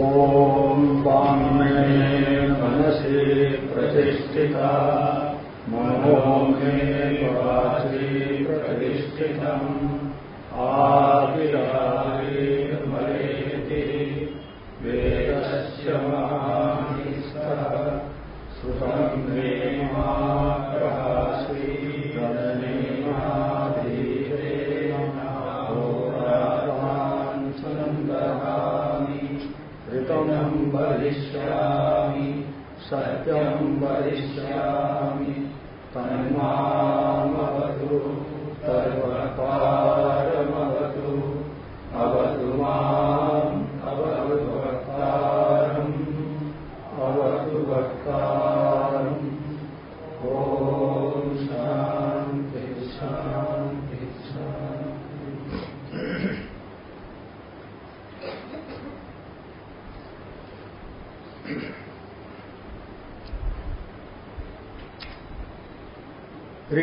ॐ वाङ्मे प्रतिष्ठिता। मनो मे प्रतिष्ठितम्। आविराविर्मलेति Amen.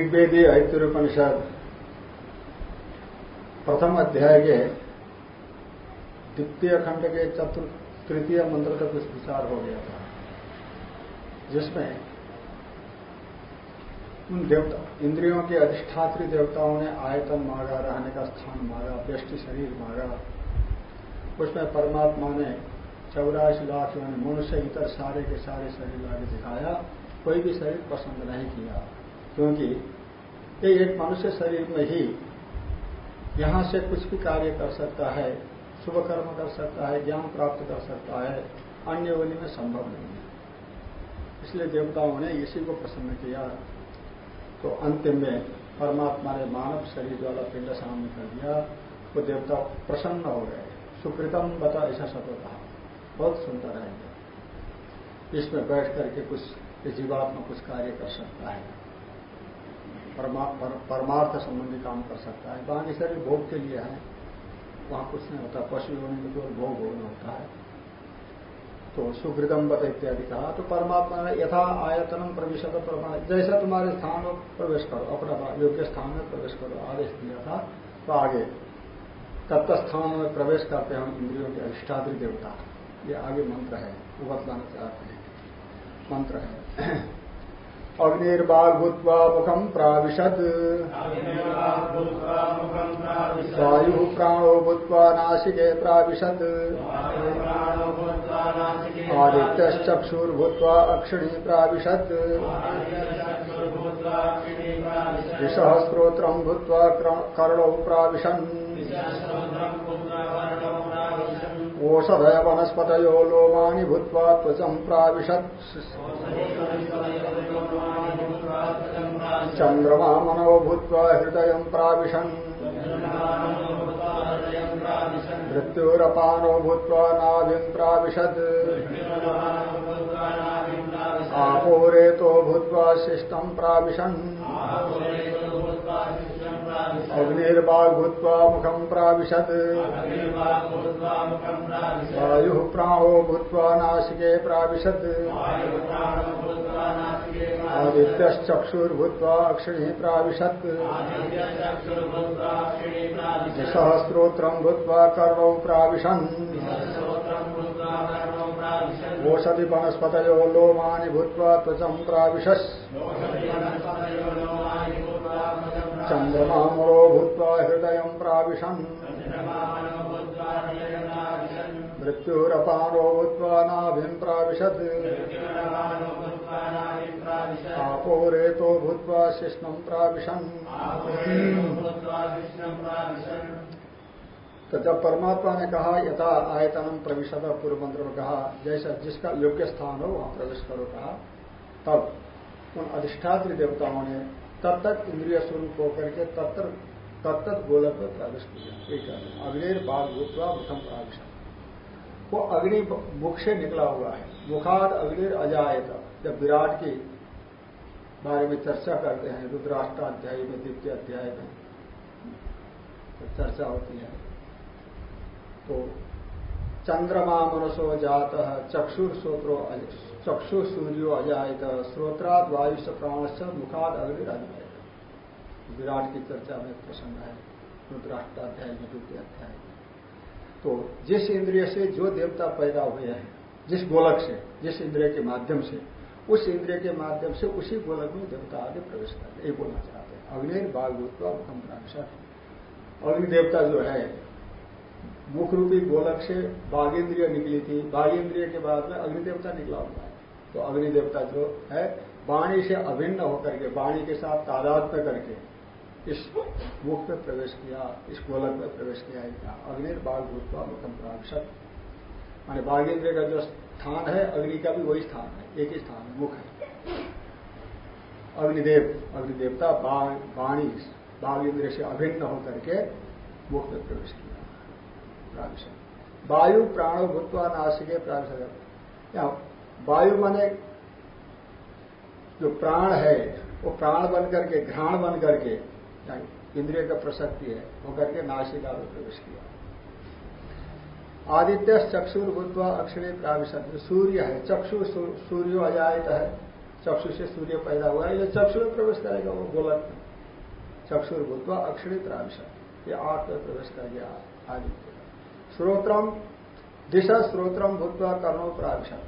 ऋग्वेदी ऐतुरुपनिषद, प्रथम अध्याय के द्वितीय खंड के चतुर्थ तृतीय मंत्र का कुछ विचार हो गया था, जिसमें उन देवता, इंद्रियों के अधिष्ठात्री देवताओं ने आयतन मांगा रहने का स्थान मांगा व्यष्टि शरीर मांगा उसमें परमात्मा ने चौरासी लाख यानी मनुष्य इतर सारे के सारे शरीर लाके दिखाया, कोई भी शरीर पसंद नहीं किया, क्योंकि ये एक मनुष्य शरीर में ही यहाँ से कुछ भी कार्य कर सकता है, शुभ कर्म कर सकता है, ज्ञान प्राप्त कर सकता है, अन्य योनि में संभव नहीं है। इसलिए देवताओं ने इसी को प्रसन्न किया। तो अंतिम में परमात्मा ने मानव शरीर वाला पिंड सामने कर दिया। वो देवता प्रसन्न हो गए। सुकृतम बता ऐसा शब्द कहा बहुत सुंदर है। इसमें बैठ करके कुछ जीवात्मा कुछ कार्य कर सकता है। पर, परमार्थ संबंधी काम कर सकता है। बाकी शरीर भोग के लिए है। वहाँ कुछ नहीं होता। पशु होने में केवल भोग भोग होता है। तो सुकृतम बत इत्यादि कहा। तो परमात्मा ने यथा आयतनम प्रवेश जैसा तुम्हारे स्थान में प्रवेश करो। अपना योग्य स्थान में प्रवेश करो। आदेश दिया था। तो आगे तत्व स्थान में प्रवेश करते हैं इंद्रियों के अधिष्ठात्री देवता। ये आगे मंत्र है। वो बतलाना चाहते हैं। मंत्र है। अग्निर्बाग भूत्वा मुखम प्राविशद वायु प्राणो भूत्वा नासिके प्राविशद आदित्यश्चक्षुर्भूत्वा अक्षिणी प्राविशद विसहस्रोत्रम भूत्वा कर्णौ प्राविशन्। ओषधय वनस्पतयो लोमानि भूत्वा त्वचं प्राविशत्। चन्द्रमा मनो भूत्वा हृदयं प्राविशन्। मृत्युरपानो भूत्वा नाभिं प्राविशत्। आपोरेतो भूत्वा शिष्टं प्राविशन्। अग्निर्वाग् भूत्वा मुखं प्राविशत् वायुः प्राणो भूत्वा नासिके प्राविशत् आदित्यश्चक्षुर्भूत्वा अक्षिणीः प्राविशत् सहस्रोत्रम् भूत्वा कर्णौ प्राविशन्। ओषधि वनस्पतयो लोमानि भूत्वा त्वचं प्राविशस् चन्द्रमा मरो भूत्वा हृदयं प्राविशन्। मृत्युरपानो भूत्वा नाभिं प्राविशत्। आपो रेतो भूत्वा शिष्णं प्राविशन्। तो जब परमात्मा ने कहा, यथा आयतनम प्रविशद पूर्व मंत्र में कहा, जैसा जिसका योग्य स्थान हो, वहाँ प्रवेश करो कहा, तब उन अधिष्ठात्री देवताओं ने तब तक इंद्रिय स्वरूप होकर के तत्त तत्त गोलक में प्रवेश किया। एक अग्निर बाघ भूतवा मुखम प्राविश वो अग्नि मुख से निकला हुआ है। मुखाद अग्निर अजायत। जब विराट की बारे में चर्चा करते हैं, रुद्राष्टाध्याय में, द्वितीय अध्याय में तो चर्चा होती है। तो चंद्रमा मनसो जात, चक्षुर श्रोत्रो चक्षु सूर्यो अजायत, श्रोत्राद वायु से मुखाद अग्नि अजायत विराट की चर्चा में प्रसन्न है, रुद्राष्टाध्याय में द्वितीय अध्याय। तो जिस इंद्रिय से जो देवता पैदा हुए हैं, जिस गोलक से, जिस इंद्रिय के माध्यम से, उस इंद्रिय के माध्यम से उसी गोलक में देवता आगे प्रवेश करते ये बोलना चाहते हैं। अग्नि बाघभूतवा मुखम प्रांशक अग्नि देवता जो है मुख रूपी गोलक से बाघ इंद्रिय निकली थी। बाघ इंद्रिय के बाद में अग्निदेवता निकला हुआ है। तो अग्निदेवता जो है, वाणी से अभिन्न होकर के, वाणी के साथ तादाद में करके इस मुख में प्रवेश किया, इस गोलक में प्रवेश किया है अग्नि बाघ भूतवा मुखम प्रांशक माने बाघेंद्र का जो स्थान है, अग्नि का भी वही स्थान है, एक ही स्थान मुख है। अग्निदेव अग्निदेवता वाणी बाघ इंद्र से अभिन्न होकर के मुख में प्रवेश किया। प्राविशक वायु प्राण भूतवा नासिके प्राविशक या, वायु माने जो प्राण है, वो प्राण बन करके, घ्राण बन करके इंद्रिय का प्रसक्ति है, वो करके नासिका में प्रवेश किया। आदित्य चक्षुर भूतवा अक्षरे प्राविशत। सूर्य है, चक्षु सूर्य अजायत है, चक्षु से सूर्य पैदा हुआ है, ये चक्षु में प्रवेश करेगा, वो गोलक। में चक्षुर भूतवा अक्षरे प्राविशत। ये आठ में प्रवेश कर गया, आदित्य। श्रोत्रम दिशा श्रोत्रम भूतवा कर्णो प्राविशत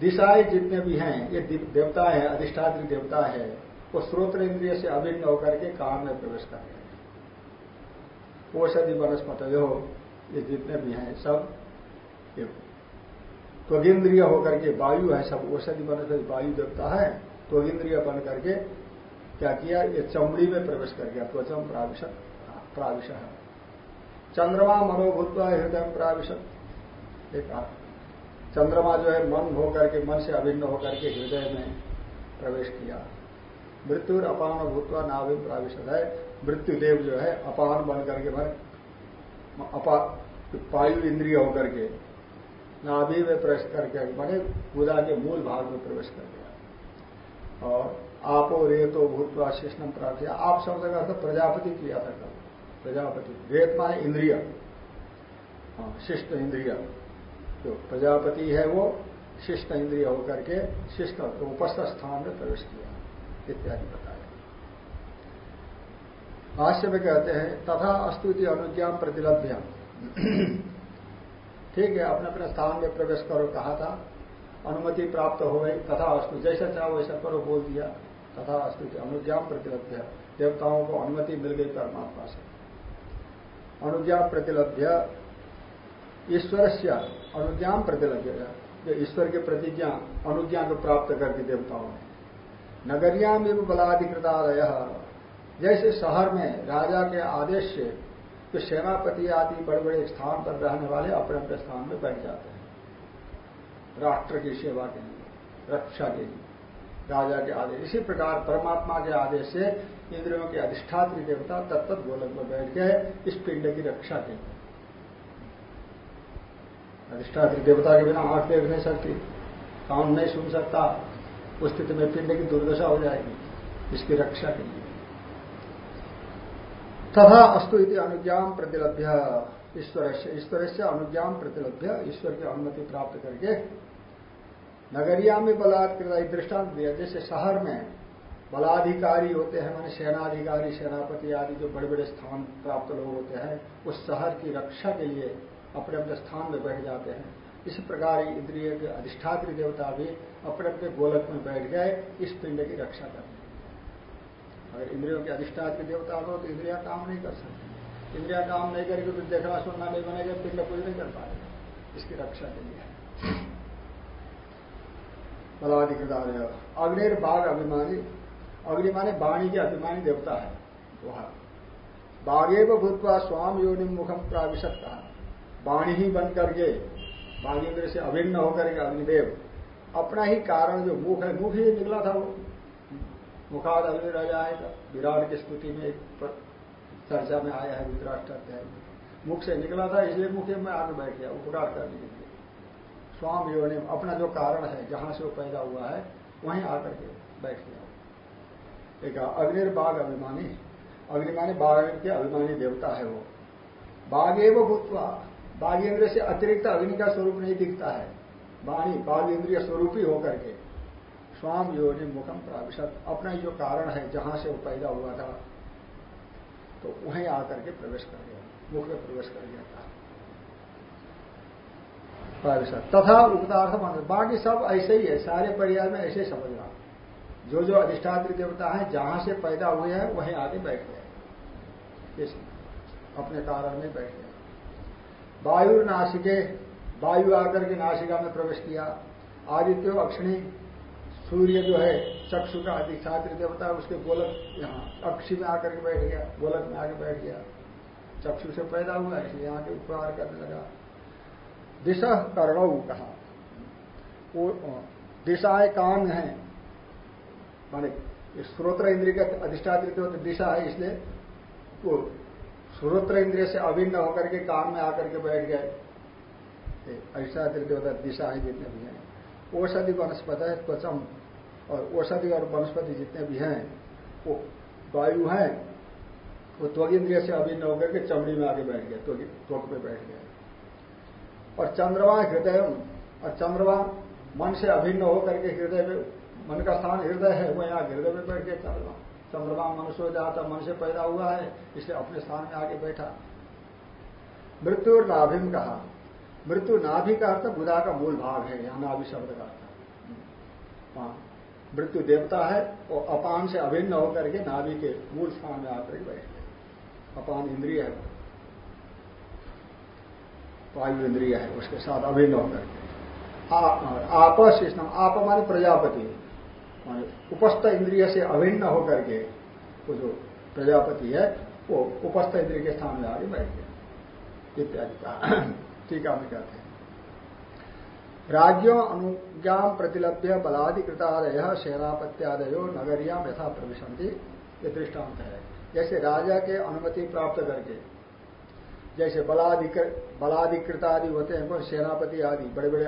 दिशाएँ जितने भी हैं, ये देवता है, अधिष्ठात्री देवता है, वो स्रोत्र इंद्रिय से अभिन्न होकर के काम में प्रवेश कर रहे हैं। औषधि, वनस्पत जो ये जितने भी हैं, सब त्वगिंद्रिय होकर के वायु है, सब औषधि, वनस्पति, वायु देवता है, त्वगिंद्रिय बन करके क्या किया? ये चमड़ी में प्रवेश कर गया, त्वचम प्राविशत प्राविश चंद्रमा मनोभूतवा हृदय प्राविशत। एक चंद्रमा जो है मन होकर के, मन से अभिन्न होकर के हृदय में प्रवेश किया। मृत्यु अपान भूतवा नाभि प्राविशत है। मृत्यु देव जो है अपान बन करके मन अपा वायु इंद्रिय होकर के नाभि में प्रवेश करके बने गुदा के मूल भाग में प्रवेश कर गया। और आपो रेतो भूतवा शिष्णम प्राप्त आप शब्द का अर्थ प्रजापति किया था प्रजापति। रेत माने इंद्रिय। हाँ, शिष्ट इंद्रिय। जो प्रजापति है वो शिष्ट इंद्रिय होकर के शिष्ट उपस्थ स्थान में प्रवेश किया इत्यादि बताया। भाष्य में कहते हैं तथा अस्तुति अनुज्ञा प्रतिलभ्य ठीक है अपने अपने स्थान में प्रवेश करो कहा था। अनुमति प्राप्त हो गई तथा अस्तु जैसा चाहो वैसा करो बोल दिया। तथा अस्तुति अनुज्ञा प्रतिलभ्य देवताओं को अनुमति मिल गई परमात्मा से। अनुज्ञा प्रतिलभ्य। ईश्वर से अनुज्ञा प्रतिलभ्य। जो ईश्वर के प्रतिज्ञा, अनुज्ञा को प्राप्त करके देवताओं ने नगरिया में भी बलाधिकृतादय जैसे शहर में राजा के आदेश से जो सेनापति आदि बड़े बड़े स्थान पर रहने वाले अपने अपने स्थान में बैठ जाते हैं। राष्ट्र की सेवा के लिए, रक्षा के लिए। राजा के आदेश। इसी प्रकार परमात्मा के आदेश से इंद्रियों के अधिष्ठात्री देवता तत्त गोलक में बैठ गए इस पिंड की रक्षा के अधिष्ठात्री देवता के बिना आँख देख नहीं सकती, कान नहीं सुन सकता, उस स्थिति में पिंड की दुर्दशा हो जाएगी, इसकी रक्षा के लिए। तथा अस्तु इति अनुज्ञाम प्रतिलभ्य। ईश्वर से ईश्वर से अनुज्ञान प्रतिलभ्य। ईश्वर की अनुमति प्राप्त करके नगरिया में बलात्कृत दृष्टांत दिया। जैसे शहर में बलाधिकारी होते हैं, माने सेनाधिकारी, सेनापति आदि जो बड़े बड़े स्थान प्राप्त लोग होते हैं, उस शहर की रक्षा के लिए अपने अपने स्थान में बैठ जाते हैं। इसी प्रकार इंद्रिय के अधिष्ठात्री देवता भी अपने अपने गोलक में बैठ गए, इस पिंड की रक्षा करने अगर इंद्रियों के अधिष्ठात्री देवता हो तो इंद्रिया काम नहीं कर सकते। इंद्रिया काम नहीं करेगी तो देखना सुनना नहीं बनेगा, पिंड कुछ नहीं कर पाएगा। इसकी रक्षा के लिए। बलाधिकृत अग्निर बाघ अभिमानी, अग्नि माने वाणी के अभिमानी देवता है, वह। बाघेव भूतवा स्वाम योनि मुखम प्राविशत कहा वाणी ही बन करके भागेंद्र से अभिन्न होकर के अग्निदेव, अपना ही कारण जो मुख है, मुख ही निकला था वो। मुखाद अग्नि रह जाएगा विराट की स्तुति में एक चर्चा में आया है विराट है मुख से निकला था, इसलिए मुख में आगे बैठ गया उपकार करने के लिए स्वाम योनि अपना जो कारण है, जहाँ से वो पैदा हुआ है, वहीं आकर के बैठ गया। एक अग्निर्बाग अभिमानी अग्निमानी बाघ के अभिमानी देवता है वो। बाघ एवं भूतवा बाघ इंद्र से अतिरिक्त अग्नि का स्वरूप नहीं दिखता है। वाणी बाघ इंद्रिय स्वरूप ही होकर के स्वाम योनि मुखम प्राविशत अपना जो कारण है, जहाँ से वो पैदा हुआ था तो वहीं आकर के प्रवेश कर गया, मुख में प्रवेश कर गया था। तथा उपदार्थ मान बाकी सब ऐसे ही है, सारे परिवार में ऐसे ही समझना जो जो अधिष्ठात्री देवता है, जहाँ से पैदा हुए हैं, वहीं आगे बैठ गए। अपने कारण में बैठ गए। वायु नासिके, वायु आकर के नासिका में प्रवेश किया। आदित्य अक्षणी, सूर्य जो है, चक्षु का अधिष्ठात्री देवता, उसके गोलक यहाँ, अक्षी में आकर के बैठ गया, गोलक में आके बैठ गया। चक्षु से पैदा हुआ, इसलिए यहाँ के उपहार करने लगा। दिशा कर्ण कहा। वो दिशाएँ कान है। माने श्रोत्र इंद्रिय का अधिष्ठात्री तो दिशा है, इसलिए वो श्रोत्र इंद्रिय से अभिन्न होकर के कान में आकर के बैठ गए। अधिष्ठात्री देवता दिशा है जितने भी हैं। औषधि वनस्पत है, त्वचम। और औषधि और वनस्पति जितने भी हैं, वो वायु है। वो त्वग इंद्रिय से अभिन्न होकर के चमड़ी में आगे बैठ गए त्वक पे बैठ गए। और चंद्रमा हृदय और चंद्रमा मन से अभिन्न होकर के हृदय में, मन का स्थान हृदय है वो यहाँ हृदय में बैठ गया, चंद्रमा। चंद्रमा मनुष्य जाता मन से पैदा हुआ है, इसलिए अपने स्थान में आके बैठा। मृत्यु और नाभिम कहा मृत्यु नाभि का अर्थ बुधा का मूल भाग है, यहाँ नाभि शब्द का अर्थ। हाँ। मृत्यु देवता है, और अपान से अभिन्न होकर के नाभि के मूल स्थान में आकर बैठ गए अपान इंद्रिय है। वायु इंद्रिय है, उसके साथ अभिन्न होकर के आप आप मानी प्रजापति माने उपस्थ इंद्रिय से अभिन्न होकर के वो जो प्रजापति है, वो उपस्थ इंद्रिय के स्थान में आगे बैठ गया इत्यादि का टीका में कहते हैं। राज्यों अनुज्ञाम प्रतिलभ्य बलाधिकृतादय सेनापत्यादयो नगरिया यथा प्रविशंति ये दृष्टांत है। जैसे राजा के अनुमति प्राप्त करके जैसे बलाधिकृत आदि होते हैं कौन सेनापति आदि बड़े बड़े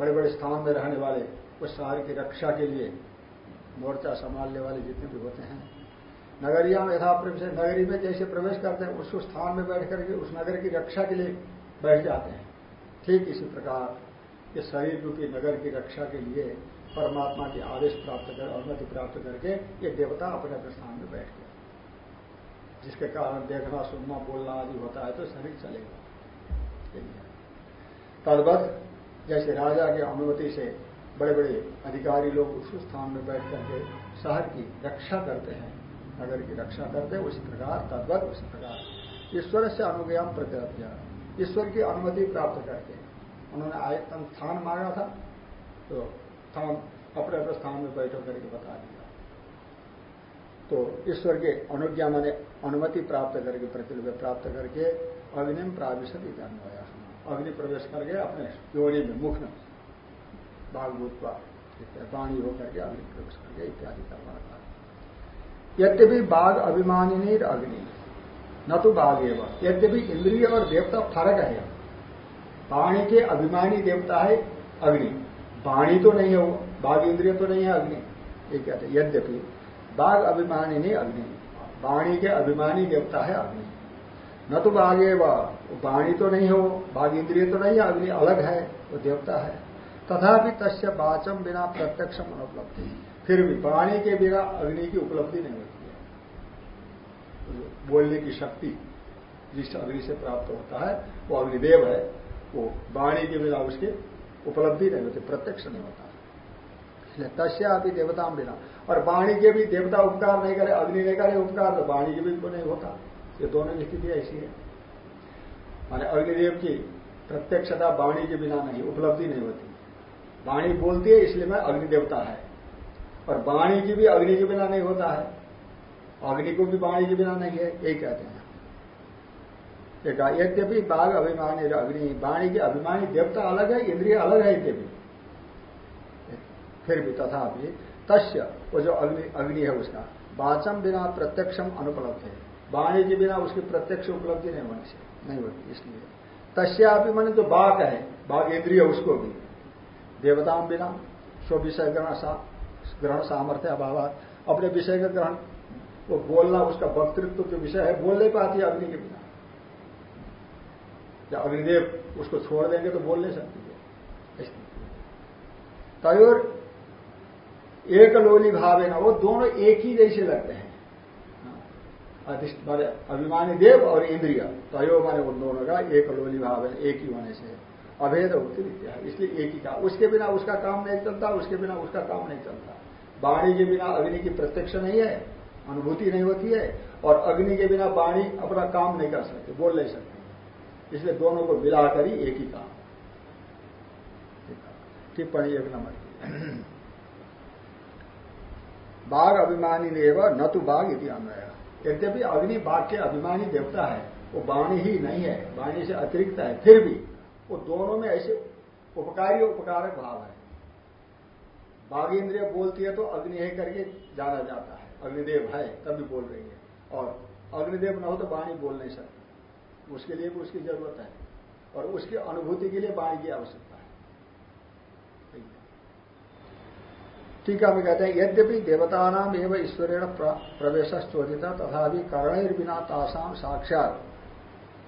बड़े बड़े स्थान में रहने वाले, उस शहर की रक्षा के लिए मोर्चा संभालने वाले जितने भी होते हैं। नगरिया में यथा प्रवेश, नगरी में जैसे प्रवेश करते हैं, उस स्थान में बैठ करके, उस नगर की रक्षा के लिए बैठ जाते हैं। ठीक इसी प्रकार, इस शरीर रूपी नगर की रक्षा के लिए परमात्मा की आदेश प्राप्त कर, अनुमति प्राप्त करके ये देवता अपने अपने स्थान में बैठ गए। जिसके कारण देखना, सुनना, बोलना आदि होता है तो शरीर चलेगा। तदवत जैसे राजा की अनुमति से बड़े बड़े अधिकारी लोग उस स्थान में बैठ करके शहर की रक्षा करते हैं। नगर की रक्षा करते हैं, उसी प्रकार तद्वत, उसी प्रकार ईश्वर से अनुज्ञान प्रत्यय ईश्वर की अनुमति प्राप्त करके उन्होंने आयतन स्थान मांगा था तो स्थान अपने अपने स्थान में बैठ करके बता दिया। तो ईश्वर के अनुज्ञा मैंने अनुमति प्राप्त करके प्रतिलभ प्राप्त करके अग्नि अग्निम प्राविशत अन्वया। अग्नि प्रवेश करके अपने योनि में मुख में भागवत वाणी होकर के अग्नि प्रवेश करके इत्यादि करना था यद्यपि बाघ अभिमानी अग्नि, न तो बाघ एवं। यद्यपि इंद्रिय और देवता फ़र्क है। वाणी के अभिमानी देवता है अग्नि। वाणी तो नहीं है वो, बाघ इंद्रिय तो नहीं है अग्नि। ये कहते यद्यपि बाघ अभिमानी नहीं अग्नि। वाणी के अभिमानी देवता है अग्नि। न तो बाघे वाणी तो नहीं हो बाघ इंद्रिय तो नहीं अग्नि अलग है वो देवता है। तथापि तस्य वाचम बिना प्रत्यक्ष अनुपलब्धि फिर भी वाणी के बिना अग्नि की उपलब्धि नहीं होती है। बोलने की शक्ति जिस अग्नि से प्राप्त होता है, वो अग्निदेव है, वो वाणी के बिना उसकी उपलब्धि नहीं होती, प्रत्यक्ष नहीं होता। इसलिए तस्या भी देवता बिना और वाणी के भी देवता उपकार नहीं करे, अग्नि नहीं करे उपकार तो वाणी के भी तो नहीं होता। ये दोनों की स्थिति ऐसी है। माने अग्निदेव की प्रत्यक्षता वाणी के बिना नहीं, उपलब्धि नहीं होती। वाणी बोलती है, इसलिए मैं अग्नि देवता है। और वाणी की भी अग्नि के बिना नहीं होता है। अग्नि को भी वाणी के बिना नहीं है, यही कहते हैं। यद्यपि बाघ अभिमानी अग्नि, वाणी के अभिमानी देवता अलग है, इंद्रिय अलग है यद्यपि फिर भी तथापि तस्य वो जो अग्नि अग्नि है उसका वाचम बिना प्रत्यक्षम अनुपलब्ध है। वाणी के बिना उसकी प्रत्यक्ष उपलब्धि नहीं होने से नहीं होती, इसलिए। तस्या भी मैंने जो बाघ है बाघ इंद्रिय उसको भी। देवताओं बिना, स्व विषय ग्रहण ग्रहण सामर्थ्य अभाव अपने विषय का ग्रहण, वो बोलना उसका वक्तृत्व जो विषय है, बोल नहीं पाती अग्नि के बिना। या अग्निदेव उसको छोड़ देंगे तो बोल नहीं सकती है। तयोर एक लोली भाव ना वो दोनों एक ही जैसे लगते हैं। अभिमानी देव और इंद्रिय। तयो माने उन दोनों का एक लोली भाव है एक ही होने से। अभेद होती है। इसलिए एक ही का। उसके बिना उसका काम नहीं चलता, उसके बिना उसका काम नहीं चलता। वाणी के बिना अग्नि की प्रत्यक्ष नहीं है, अनुभूति नहीं होती है, और अग्नि के बिना वाणी अपना काम नहीं कर सकते, बोल नहीं सकते। इसलिए दोनों को मिलाकर ही एक ही काम। टिप्पणी एक नंबर की बाघ अभिमानी ने न तो बाघ इति अन्वय। यद्यपि अग्नि बाघ के अभिमानी देवता है, वो वाणी ही नहीं है वाणी से अतिरिक्त है, फिर भी वो दोनों में ऐसे उपकारी उपकारक भाव है। बाघ इंद्रिय बोलती है तो अग्नि है करके जाना जाता है, अग्निदेव है तभी बोल रही है। और अग्निदेव न हो तो वाणी बोल नहीं सकती। उसके लिए भी उसकी ज़रूरत है, और उसकी अनुभूति के लिए वाणी की आवश्यकता ठीक है हम कहते हैं, यद्यपि देवता नाम एवं ईश्वरेण प्रवेश चोदिता तथा कर्ण बिना तासाम साक्षात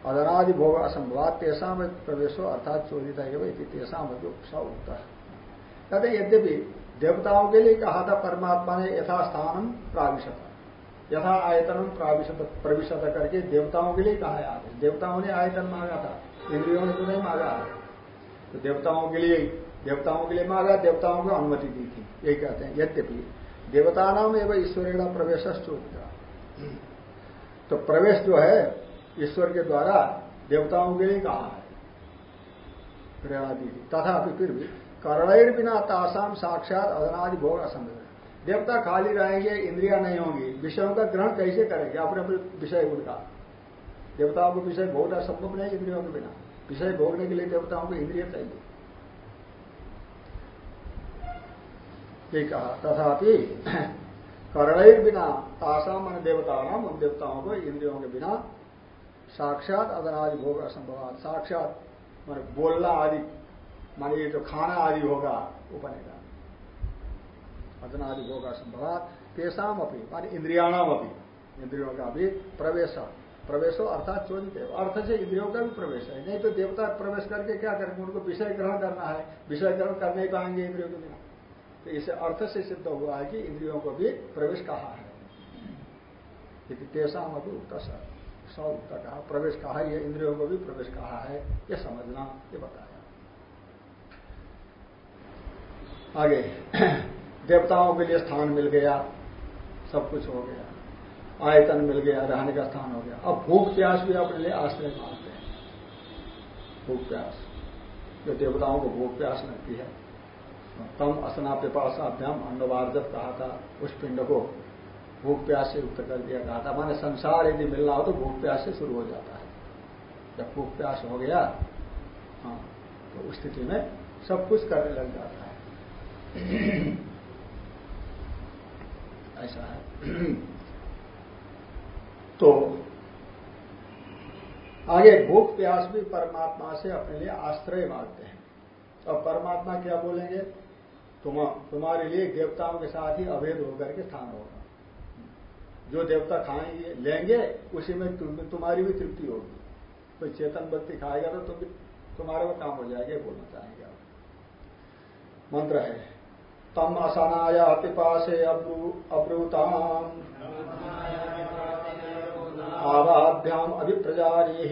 अदनादि भोग असंभवात तेषा में प्रवेशो अर्थात चोदिता एवं तेषा में उत्तर कहते यद्यपि देवताओं के लिए कहा था परमात्मा ने यथास्थानम प्राविशत। यथा आयतनम प्राविशत, प्रविशत करके देवताओं के लिए कहा है देवताओं ने आयतन मांगा था, इंद्रियों ने तो नहीं मांगा। तो देवताओं के लिए देवताओं के लिए मांगा देवताओं को अनुमति दी थी। यही कहते हैं, यद्यपि देवता नाम एवं ईश्वरेण प्रवेश चोदिता तो प्रवेश जो है, ईश्वर के द्वारा देवताओं के लिए कहा है। प्रेरणा दी थी तथा फिर भी कर्णैर बिना तासाम साक्षात अदनादि भोग असंभव देवता खाली रहेंगे, इंद्रिया नहीं होंगी, विषयों का ग्रहण कैसे करेंगे? अपने अपने विषय उनका। देवताओं को विषय भोगना संभव नहीं इंद्रियों के बिना। विषय भोगने के लिए देवताओं को इंद्रिय चाहिए। ये कहा। तथापि कर्णैर बिना तासाम मन देवता नाम उन देवताओं को इंद्रियों के बिना साक्षात अदनादि भोग असंभव साक्षात मान बोलना आदि, मान ये जो खाना आदि होगा वो बनेगा अदनादि भोग असंभव तेसाम अपनी मान इंद्रियाणाम अपनी इंद्रियों का भी प्रवेश। प्रवेशो अर्थात चोदित। है अर्थ से इंद्रियों का भी प्रवेश है। नहीं तो देवता प्रवेश करके क्या करेंगे? उनको विषय ग्रहण करना है। विषय ग्रहण कर नहीं पाएँगे इंद्रियों के बिना। तो इसे अर्थ से सिद्ध हुआ है कि इंद्रियों को भी प्रवेश कहा है। तेसाम अभी उत्तर स उत्तर कहा प्रवेश कहा यह इंद्रियों को भी प्रवेश कहा है यह समझना, ये बताया। आगे, देवताओं के लिए स्थान मिल गया, सब कुछ हो गया, आयतन मिल गया, रहने का स्थान हो गया। अब भूख प्यास भी अपने लिए आश्रय मानते हैं। भूख प्यास, जो देवताओं को भूख प्यास लगती है तम असना पिपाशाभ्याम अन्नवार्जत कहा था उस पिंड को। भूख प्यास से युक्त कर दिया कहा था। माने संसार यदि मिलना हो तो भूख प्यास से शुरू हो जाता है। जब भूख प्यास हो गया हाँ तो उस स्थिति में सब कुछ करने लग जाता है। ऐसा है। तो आगे भूख प्यास भी परमात्मा से अपने लिए आश्रय मांगते हैं। और परमात्मा क्या बोलेंगे? तुम तुम्हारे लिए देवताओं के साथ ही अभेद होकर के स्थान होगा। जो देवता खाएँगे लेंगे उसी में तुम, तुम्हारी भी तृप्ति होगी। कोई चेतन व्यक्ति खाएगा तो तुम भी तुम्हारा वो काम हो जाएगा बोलना चाहेंगे आप। मंत्र है तम असनाया पिपाशे अब्रूताम। आवाभ्याम अभिप्रजारी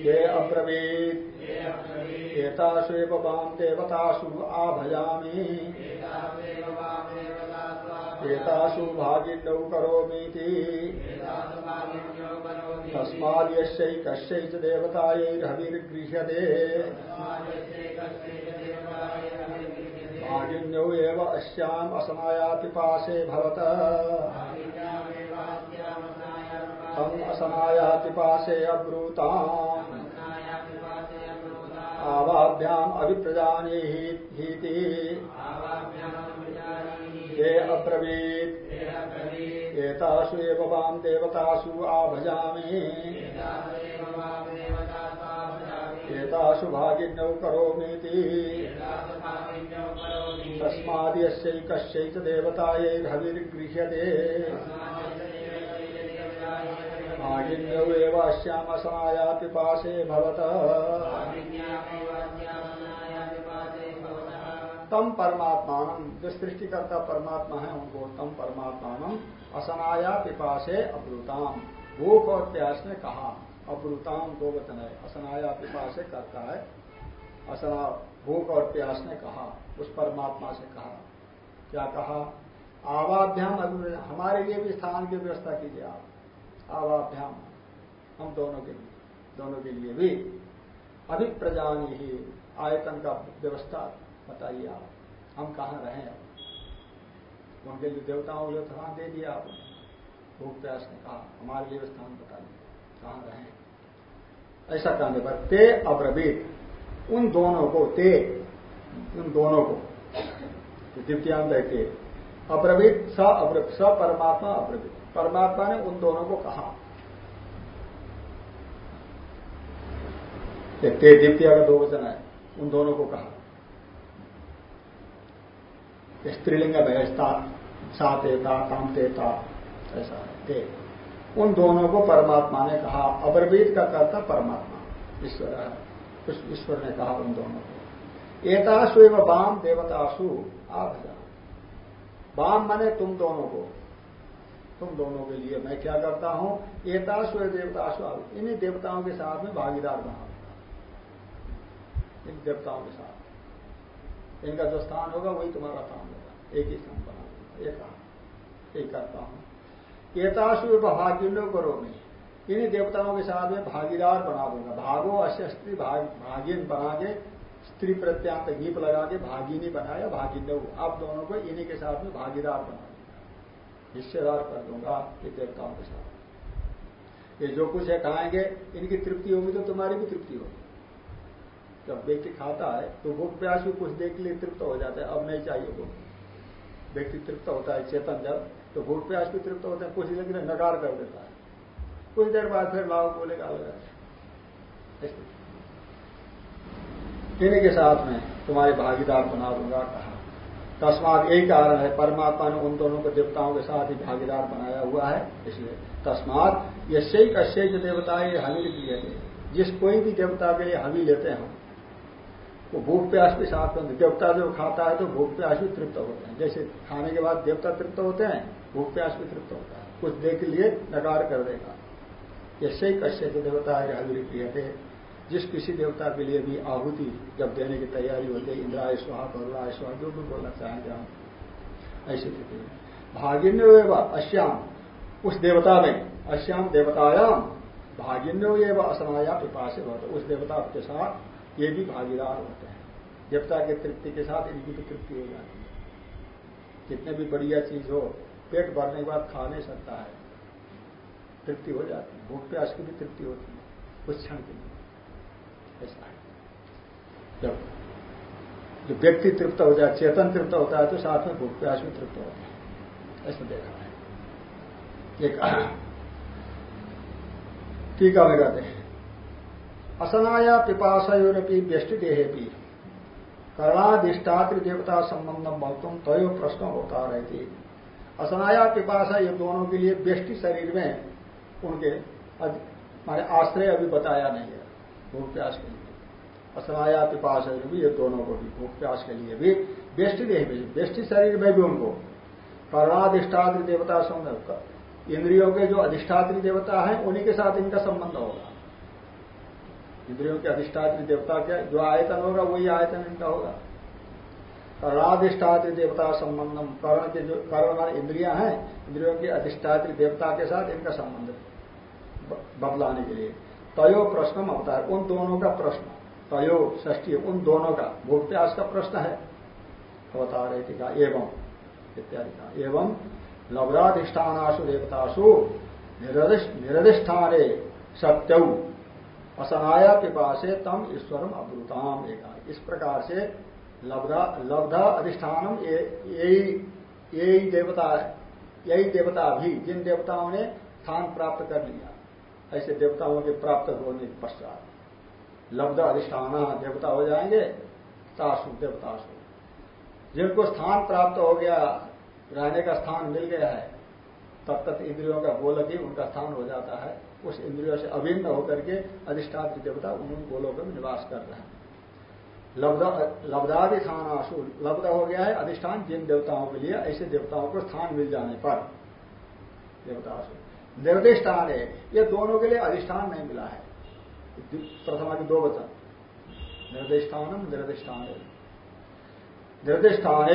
ये अब्रवीत। एताशु वाम देवतासु आभयामी। एतासु भागिन्यौ करोमीति तस्माद्यश्चैकश्चै च देवतायैर्हविर्गृह्यते भागिन्यौ एव अस्याम् असनाया पिपासे भवत। तम् असनाया पिपासे अब्रूताम्। आवाभ्याम अभिप्रजानी हीति। ये अब्रवीत। एतासु वाम देवतासु आभजामि। एतासु भागिन्यौ करोमीति। देवतायैर्हविर्गृह्यते अस्यामसनाया पिपासे भवत। तम परमात्मान, जो सृष्टिकर्ता परमात्मा है, उनको तम परमात्मान असनाया पिपासे अब्रुताम। भूख और प्यास ने कहा, अब्रुताम दो वचन है असनाया पिपासे करता है। असना भूख और प्यास ने कहा, उस परमात्मा से कहा। क्या कहा? आवाभ्याम हमारे लिए भी स्थान की व्यवस्था कीजिए आप। आवाभ्याम। हम दोनों के लिए, दोनों के लिए भी अभी अभिप्रजानी ही आयतन का व्यवस्था बताइए आप। हम कहाँ रहे उनके लिए देवताओं को स्थान दे दिया आपने। भूख प्यास ने कहा, हमारे लिए स्थान बताइए, कहाँ रहे ऐसा कहने पर ते अब्रवीत, उन दोनों को ते, उन दोनों को द्वितीयांत है ते स अब्रवीत स परमात्मा अब्रवीत। परमात्मा ने उन दोनों को कहा। ते द्वितीय का दो वचन है, उन दोनों को कहा। स्त्रीलिंग व्यवस्था सातेता तामतेता ऐसा है, ते। उन दोनों को परमात्मा ने कहा अब्रवीत का करता परमात्मा, ईश्वर ईश्वर ने कहा उन दोनों को। एताशु एवं वाम देवतासु आप वाम माने तुम दोनों को। तुम दोनों के लिए मैं क्या करता हूँ? एताशु देवताशु इन्हीं देवताओं के साथ में भागीदार बना इन देवताओं के साथ। इनका जो स्थान होगा वही तुम्हारा स्थान होगा। एक ही स्थान बना दूँगा एक एक करता हूँ। एताशु भाग्य करो नहीं इन्हीं देवताओं के साथ में भागीदार बना दूँगा। भागो अश्य स्त्री भाग, भागिन बना के स्त्री प्रत्यांत गीप लगा के भागिनी बनाया भागिन्य आप दोनों को इन्हीं के साथ में भागीदार बना हिस्सेदार कर दूँगा ये देवताओं के साथ ये जो कुछ है खाएँगे, इनकी तृप्ति होगी तो तुम्हारी भी तृप्ति होगी। जब व्यक्ति खाता है तो भूख प्यास भी कुछ देर के लिए तृप्त हो जाता है। अब नहीं चाहिए भूख व्यक्ति तृप्त होता है चेतन जब तो भूख प्यास भी तृप्त होता है, कुछ देर के लिए नकार कर देता है। कुछ देर बाद फिर लाभ बोलेगा अलग इन्हीं के साथ में तुम्हारे भागीदार बना दूँगा, कहा तस्मात यही कारण है, परमात्मा ने उन दोनों को देवताओं के साथ ही भागीदार बनाया हुआ है, इसलिए तस्मात यश्य कश्य जो देवता है, ये हमी दिए जिस कोई भी देवता के लिए हमी लेते हैं हम वो भूख प्यास भी साथ में देवता जो खाता है तो भूख प्यास भी तृप्त होते हैं। जैसे खाने के बाद देवता तृप्त होते हैं, भूख प्यास भी तृप्त होता है। कुछ देर के लिए नकार कर देगा। ऐसे ही कश्य जो देवता है हजरी प्रिय थे। जिस किसी देवता के लिए भी आहुति जब देने की तैयारी होती है इंद्राय स्वाहा करुणाय स्वाहा जो भी बोलना चाहेंगे हम। ऐसी स्थिति में। भागिन्यो एवं अश्याम, उस देवता में, अश्याम देवतायाम भागिन्यो एवं असनाया पिपासे होता उस देवता के साथ ये भी भागीदार होते हैं। देवता की तृप्ति के साथ इनकी भी तृप्ति हो जाती है। जितने भी बढ़िया चीज़ हो, पेट भरने के बाद खा नहीं सकता है। तृप्ति हो जाती है। भूख प्यास की भी तृप्ति होती है। कुछ क्षण के लिए। जब जो व्यक्ति तृप्त हो जाए, चेतन तृप्त होता है तो साथ में भूख प्यास भी तृप्त होते हैं। ऐसा देखा है। एक टीका में कहते हैं। असनाया पिपाशयोरपी व्यष्टि देहेपी कर्णाधिष्ठात्र देवता संबंध बहुतम तय प्रश्न होता रहती असनाया पिपाशा ये दोनों के लिए व्यष्टि शरीर में उनके माने आश्रय अभी बताया नहीं है। भूख प्यास के लिए। असनाया पिपाशा भी ये दोनों को भी भूख प्यास के लिए भी। बेष्टि देह व्यष्टि शरीर में भी उनको। कर्णाधिष्ठात्र देवता संबंध इंद्रियों के जो अधिष्ठात्री देवता है, उन्हीं के साथ इनका संबंध होगा। इंद्रियों के अधिष्ठात्री देवता क्या, जो आयतन होगा, वही आयतन इनका होगा। कर्णाधिष्ठात्री देवता संबंधम, कर्ण के जो, कर्ण इंद्रिया हैं, इंद्रियों के अधिष्ठात्री देवता के साथ इनका संबंध बदलाने के लिए। तयो प्रश्न है उन दोनों का प्रश्न, तयो ष्टी उन दोनों का भूख प्यास का प्रश्न है। थे का, एवं, इत्यादि का, एवं लब्धाधिष्ठानाशु देवतासु निरधिष्ठाने सत्यऊ असनाया पिपासे तम ईश्वरम अब्रुताम, एक इस प्रकार से लब्धा अधिष्ठानम यही देवता यही देवता भी, जिन देवताओं ने स्थान प्राप्त कर लिया ऐसे देवताओं के प्राप्त होने के पश्चात। लब्ध अधिष्ठान देवता हो जाएँगे तासु देवतासु जिनको स्थान प्राप्त हो गया, रहने का स्थान मिल गया है, तब तक इंद्रियों का गोलक ही उनका स्थान हो जाता है। उस इंद्रियों से अभिन्न होकर के अधिष्ठात्र देवता उन गोलों में निवास कर रहे हैं। लब्धाधिष्ठानाशु लब्ध हो गया है अधिष्ठान जिन देवताओं के लिए, ऐसे देवताओं को स्थान मिल जाने पर। देवताशु निर्दिष्टान है। ये दोनों के लिए अधिष्ठान नहीं मिला है। प्रथमा के दो वचन। निर्दिष्टानम, निर्दिष्टान निर्दिष्टान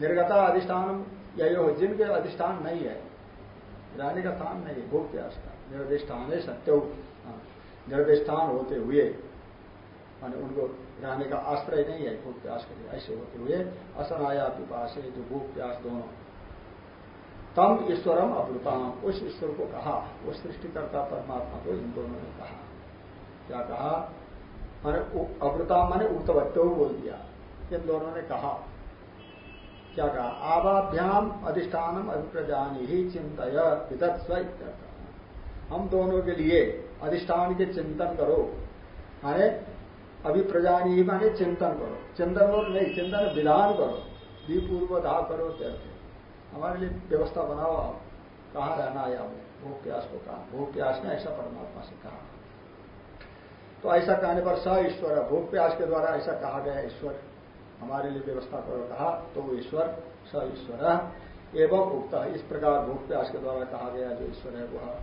निर्गता अधिष्ठान यही हो जिनके अधिष्ठान नहीं है। रहने का स्थान नहीं है, भोग प्यास का निर्दिष्ठान है, सत्य हाँ। निर्दिष्ठान होते हुए। माने उनको रहने का आश्रय नहीं है भूख प्यास के लिए। ऐसे होते हुए असनाया पिपास है जो भूख प्यास दोनों। तम ईश्वरम अवृताम उस ईश्वर को कहा, उस सृष्टिकर्ता परमात्मा को इन दोनों ने कहा। क्या कहा? मैंने अवृता मैंने उक्तवत्यो बोल दिया। इन दोनों ने कहा। क्या कहा? आवाभ्याम अधिष्ठानम अभिप्रजानी ही चिंतय विदत्स्व हम दोनों के लिए अधिष्ठान के चिंतन करो। माने अभिप्रजानी ही माने चिंतन करो। चिंतन करो नहीं, चिंतन विधान करो। पूर्व धा करो त्यर्थ हमारे लिए व्यवस्था बनाओ आप। कहाँ रहना है आप? भोग प्यास को कहा? भोग प्यास ने ऐसा परमात्मा से कहा। तो ऐसा कहने पर स ईश्वर भोग प्यास के द्वारा ऐसा कहा गया ईश्वर। हमारे लिए व्यवस्था करो, कहा तो वो ईश्वर, स ईश्वर एवं उगता इस प्रकार भोग प्यास के द्वारा कहा गया जो ईश्वर है, वह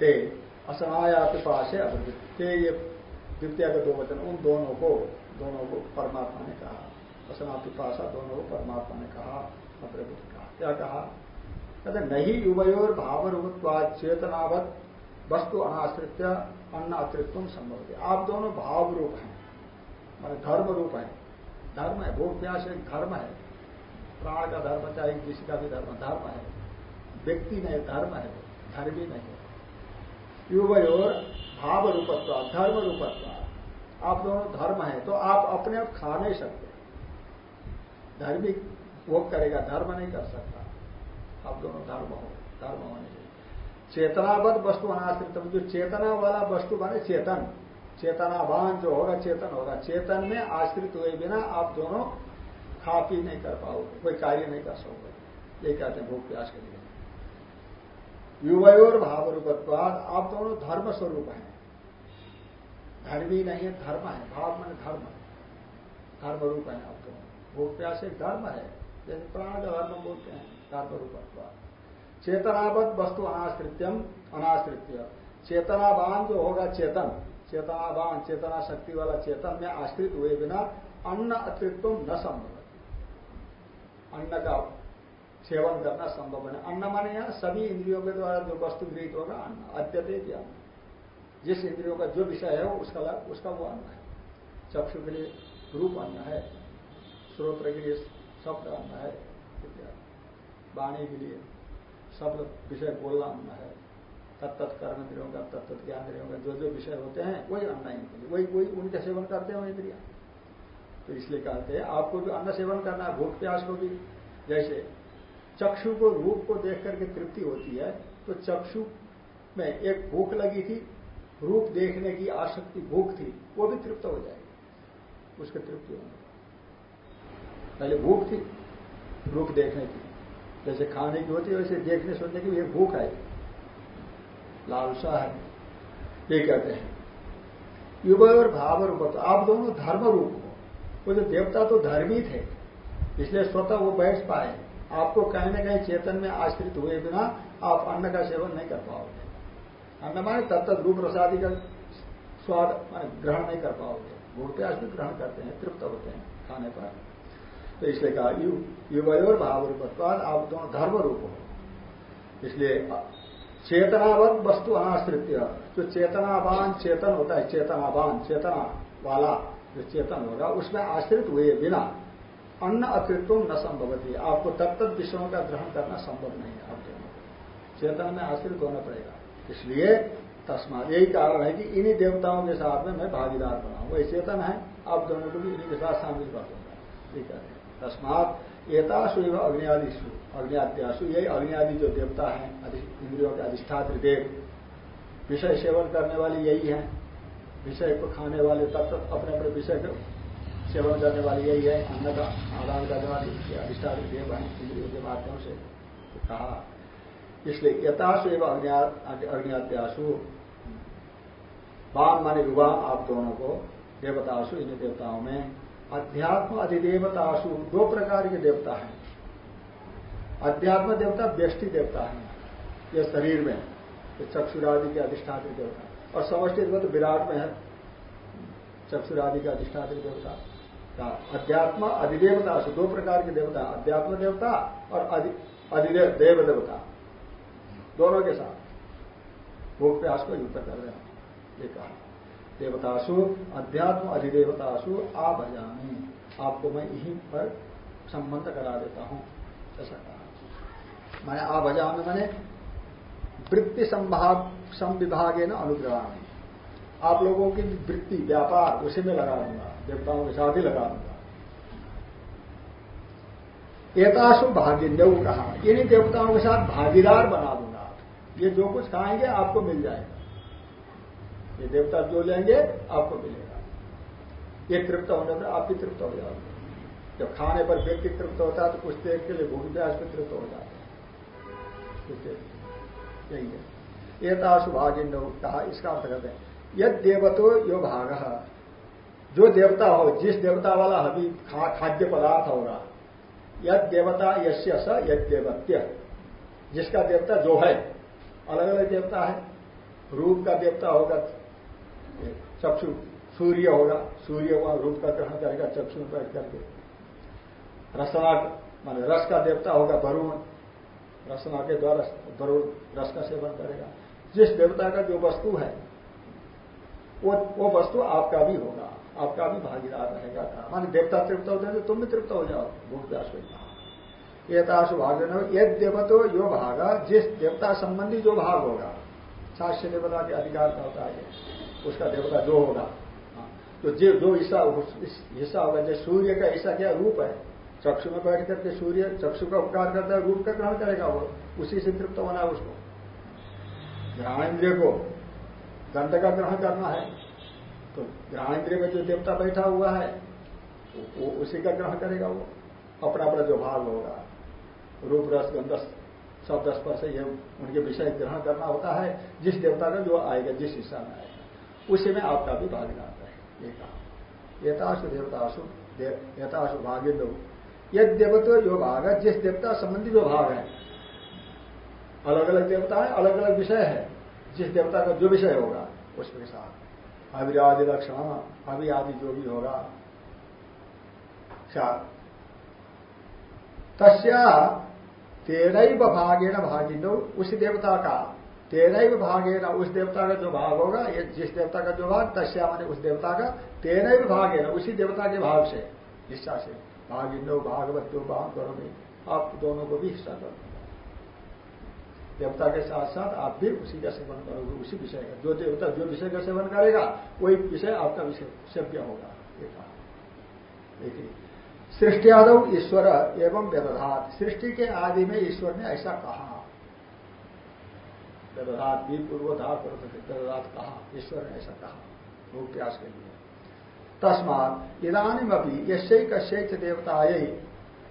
ते असनाया पास है ते ये द्वितीय के दो वचन, उन दोनों को दोनों को परमात्मा ने कहा। असना पिपाशा दोनों को परमात्मा ने कहा। अप्रभुति क्या कहा? कहते, नहीं युवयोर भाव रूपत्वाद चेतनावत वस्तु अनाश्रित अन्न अतिरिक्त संभव है आप दोनों भाव रूप हैं, मान धर्म रूप है। धर्म है, भोग प्यास एक धर्म है। प्राण का धर्म चाहे किसी का भी धर्म धर्म है। व्यक्ति नहीं, धर्म है, धर्मी नहीं युवयोर भाव रूपत्व धर्म रूपत्व आप दोनों धर्म है तो आप अपने आप खा नहीं सकते। धर्मी भोग करेगा, धर्म नहीं कर सकता। आप दोनों धर्म हो, धर्म होने चाहिए। चेतनाबद्ध वस्तु अनाश्रित जो चेतना वाला वस्तु बने, चेतन। चेतनावान जो होगा, चेतन होगा। चेतन में आश्रित हुए बिना आप दोनों खा पी नहीं कर पाओगे, कोई कार्य नहीं कर सकोगे। ये कहते हैं भूख प्यास के लिए। युवयोर भाव रूपत्वाद आप दोनों धर्म स्वरूप हैं। धर्मी नहीं है, धर्म है। भाव मन धर्म। धर्म रूप है आप दोनों। भूख प्यास एक धर्म है। जैसे प्राण धर्म बोलते हैं रूपत्वाद चेतनाबद्ध वस्तु अनाश्रित्यम अनाश्रित्य चेतनावान जो होगा चेतन चेतनावान चेतना शक्ति वाला चेतन में आश्रित हुए बिना अन्न अतिरिक्त न संभव अन्न का सेवन करना संभव है। अन्न माने यहाँ सभी इंद्रियों के द्वारा जो वस्तु गृहित होगा अन्न अत्यधिक अन्न जिस इंद्रियों का जो विषय है उसका उसका वो अन्न है चक्षु के लिए रूप अन्न है। श्रोत्र के लिए शब्द अन्न है वाणी के लिए शब्द विषय बोलना अन्न है। तत्त कर्म इंद्रियों का तत्त ज्ञान इंद्रियों का जो जो विषय होते हैं, वही अन्न लिए। वही कोई उनका सेवन करते हैं इंद्रिया तो इसलिए कहते हैं, आपको भी अन्न सेवन करना है, भूख प्यास को भी। जैसे चक्षु को रूप को देख करके तृप्ति होती है तो चक्षु में एक भूख लगी थी, रूप देखने की आसक्ति, भूख थी, वो भी तृप्त हो जाएगी। उसके तृप्ति होने पहले भूख थी रूप देखने की। जैसे खाने की होती है, वैसे देखने सुनने की भी भूख है लालसा है। ये कहते हैं, युग और भाव रूप आप दोनों धर्म रूप हो। वो जो देवता तो धर्मी थे, इसलिए स्वतः वो बैठ पाए। आपको कहीं ना कहीं चेतन में आश्रित हुए बिना आप अन्न का सेवन नहीं कर पाओगे। अन्न माने तब तक रूप प्रसादी का स्वाद ग्रहण नहीं कर पाओगे। भूख प्यास भी ग्रहण करते हैं, तृप्त होते हैं खाने पर। तो इसलिए कहा युवयोर भाव रूपत्वाद आप दोनों धर्म रूप हो इसलिए, चेतनावत वस्तु अनाश्रित जो चेतनावान चेतन होता है, चेतनावान, चेतना वाला, जो चेतन होगा, उसमें आश्रित हुए बिना अन्न अतिरिक्तों न संभवती। आपको तब तक विषयों का ग्रहण करना संभव नहीं है आप दोनों चेतन में आश्रित होना पड़ेगा। इसलिए तस्मात यही कारण है कि इन्हीं देवताओं के साथ में मैं भागीदार बनाऊ वही चेतन है, आप दोनों को भी इन्हीं के साथ शामिल कर दूँगा। ठीक है। तस्मात एताशु एवं अग्नियादिशु अग्नियाद्यासु, यही अग्नियादि जो देवता है इंद्रियों के अधिष्ठात्र देव। विषय सेवन करने वाले यही है। विषय को खाने वाले तब तक अपने अपने विषय को सेवन करने वाली यही है। अन्न का आदान करने वाली अधिष्ठात्र देव है, इंद्रियों के माध्यम से कहा। इसलिए यथाशु एवं अग्नियाद्यासु। बान माने युवा आप दोनों को, देवतासु इन देवताओं में। अध्यात्म अधिदेवतासु दो प्रकार के देवता हैं। अध्यात्म देवता व्यष्टि देवता है, ये शरीर में चक्षुरादि के अधिष्ठात्री देवता और समष्टि देवता विराट में है, चक्षुरादि के अधिष्ठात्री देवता। का अध्यात्म अधिदेवता दो प्रकार के देवता अध्यात्म देवता और अधिदेव देव देवता दोनों के साथ। भोग प्यास को युक्त कर रहे हैं, ये कहा देवतासु, अध्यात्म अधिदेवतासु आ भजामी आपको मैं यहीं पर संबंध करा देता हूँ। ऐसा कहा। मैं आ भजामी मैंने वृत्ति संभाग संविभागे न अनुग्रह आप लोगों की वृत्ति, व्यापार, उसी में लगा दूँगा। देवताओं के साथ ही लगा दूँगा। एताशु भाग्य कहा इन्हीं देवताओं के साथ भागीदार बना दूँगा। ये जो कुछ खाएँगे आपको मिल जाएगा। ये देवता जो लेंगे आपको मिलेगा। ये तृप्त होने पर आप भी तृप्त हो जाओगे। जब खाने पर व्यक्ति तृप्त होता है तो कुछ देर के लिए भूमि प्यास पे तृप्त हो जाते हैं। यही है। एताशु भागिन कहा इसका अर्थ करते हैं। यद देवतो यो भाग। जो देवता हो जिस देवता वाला अभी खा, खाद्य पदार्थ होगा यद देवता यश्य स यद देवत्य। जिसका देवता जो है अलग अलग देवता है। रूप का देवता होगा चक्षु सूर्य होगा, सूर्य वहाँ रूप का ग्रहण करेगा चक्षु में बैठ करके। रसना माने रस का देवता होगा, वरुण। रसना के द्वारा वरुण रस का सेवन करेगा। जिस देवता का जो वस्तु है, वो वो वस्तु आपका भी होगा, आपका भी भागीदार रहेगा। कहा माने देवता तृप्त होते हैं तो तुम भी तृप्त हो जाओ भूख व्यास को कहा एताशु भाग देवतो यो भागा, जिस देवता संबंधी जो भाग होगा शास्त्र देवता के अधिकार का होता है। उसका देवता जो होगा। हाँ, तो जो जो हिस्सा हिस्सा होगा जैसे सूर्य का हिस्सा क्या रूप है? चक्षु में बैठ करके सूर्य चक्षु का उपकार करता है रूप का ग्रहण करेगा वो। उसी से तृप्त होना है उसको। ग्रहणेन्द्रिय को दंड का ग्रहण करना है। तो ग्रहणेन्द्रिय में जो देवता बैठा हुआ है वो उसी का ग्रहण करेगा वो। अपना अपना जो भाग होगा रूप रस गंध शब्द स्पर्श ये उनके विषय ग्रहण करना होता है जिस देवता का जो आएगा जिस हिस्सा में आएगा। उसी में आपका भी भागीदार है। ये कहा। यथाशु देवताशु यथाशु यद देवतो जो भाग है, जिस देवता संबंधी जो भाग है अलग अलग देवता है अलग अलग विषय है, जिस देवता का जो विषय होगा उसके साथ अविरादि लक्षण अभि आदि जो भी होगा। तस्या तेरह भागेन भागिनो उसी देवता का तेरह ही भाग है ना उस देवता का जो भाग होगा, ये जिस देवता का जो भाग, तस्या माने उस देवता का तेरह ही भाग है ना उसी देवता के भाग से हिस्सा से। भाग इंदो भागवत दो भाग करोगे आप दोनों को भी हिस्सा कर। देवता के साथ साथ आप भी उसी का सेवन करोगे, उसी विषय का। जो देवता जो विषय का सेवन करेगा, वही विषय आपका विषय, सेव्य होगा। ये देखिए, सृष्टि आदव ईश्वर एवं व्यवधात। सृष्टि के आदि में ईश्वर ने ऐसा कहा। ददात भी पूर्वधा ददात कहा? ईश्वर ने ऐसा कहा। भूख प्यास के लिए। तस्मात इधानी अभी यश्य कश्य देवताय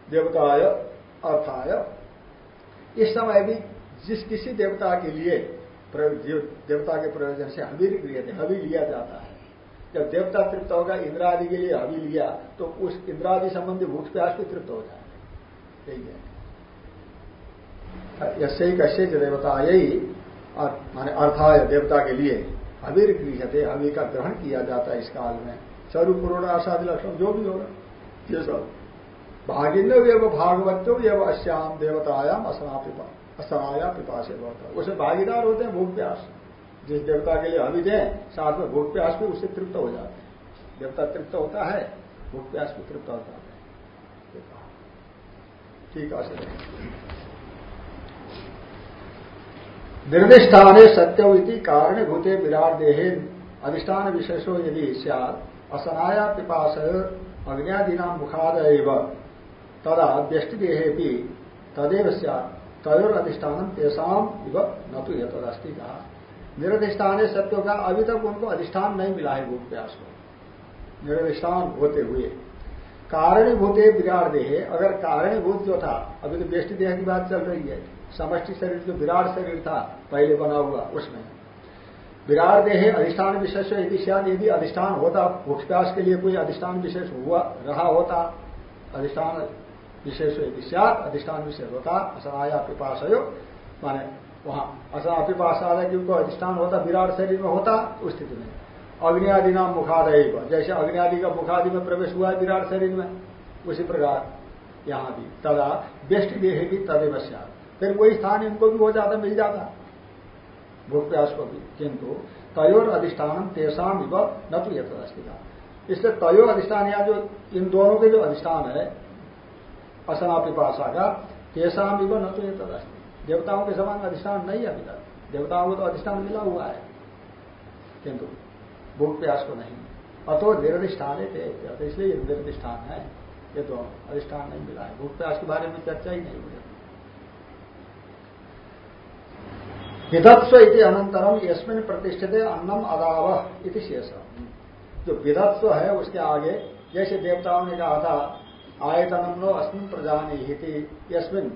देवताय अर्थाय, इस समय भी जिस किसी देवता के लिए देवता के प्रयोजन से हबी क्रिय थे हबी लिया जाता है। जब देवता तृप्त होगा, इंद्रादि के लिए हबी लिया तो उस इंद्रादि संबंधी भूख प्यास भी तृप्त हो जाए यही है। यश्य कश्य देवता यही और माने अर्थाय देवता के लिए अवीर गृहते अभी का ग्रहण किया जाता है इस काल में। स्वरूप पूर्ण आशादि लक्षण जो भी होगा ये सब। भागिन्य एवं भागवत्यो एवं अश्याम देवतायाम असनाया पिपा से बहुत उसे भागीदार होते हैं भूख प्यास। जिस देवता के लिए अभी दें साथ में भूख प्यास भी उससे तृप्त हो जाते हैं। देवता तृप्त होता है भूख प्यास भी तृप्त होता है। ठीक है निर्दिष्ठाने सत्य कारण भूते विराट देहे अधिष्ठान विशेषो यदि सद असनाया पिपास अग्नियादीना मुखाद तदा व्यष्टि देहे भी तदेव तयोर अधिष्ठान इव न तो यह तदस्थि कहा निरधिष्ठान सत्य का अभी तक उनको अधिष्ठान नहीं मिला है भूत प्यास को निरधिष्ठान होते हुए। कारणीभूते विराट देहे अगर कारणीभूत जो था, अभी तो व्यष्टि देह की बात चल रही है। समष्टि शरीर जो विराट शरीर था, पहले बना हुआ उसमें। विराट देहे अधिष्ठान विशेष यदि शायद यदि अधिष्ठान होता भूख प्यास के लिए कोई अधिष्ठान विशेष हुआ, रहा होता, अधिष्ठान विशेष यदि शायद अधिष्ठान विशेष होता, असनाया पिपास माने वहाँ असना आदि क्योंकि अधिष्ठान होता, विराट शरीर में होता, उस स्थिति में। अग्नि आदि नाम मुखादय जैसे अग्नि आदि का मुखादि में प्रवेश हुआ है विराट शरीर में, उसी प्रकार यहाँ भी। तदा बेस्ट देह भी तदेव फिर वही स्थान इनको भी हो जाता मिल जाता। भूख प्यास को भी, किंतु तयोर अधिष्ठान तेसाम विव न तो यथ इसलिए तयो अधिष्ठान या जो इन दोनों के जो अधिष्ठान है असना पिपाशा का तेसाम विव न तो यथ देवताओं के समान अधिष्ठान नहीं है अभी तक। देवताओं को तो अधिष्ठान मिला हुआ है, किंतु भूख प्यास को नहीं। अतो निर्दिष्ठान है इसलिए निर्दिष्ठान है। ये तो अधिष्ठान नहीं मिला है। भूख प्यास के बारे में चर्चा ही नहीं हुई विधत्व इति अनंतरम यस्मिन प्रतिष्ठित अन्नम अदाव इति शेष जो विधत्व है, उसके आगे जैसे देवताओं ने कहा था आयतनम नो अस्मिन प्रजानी हिति यस्मिन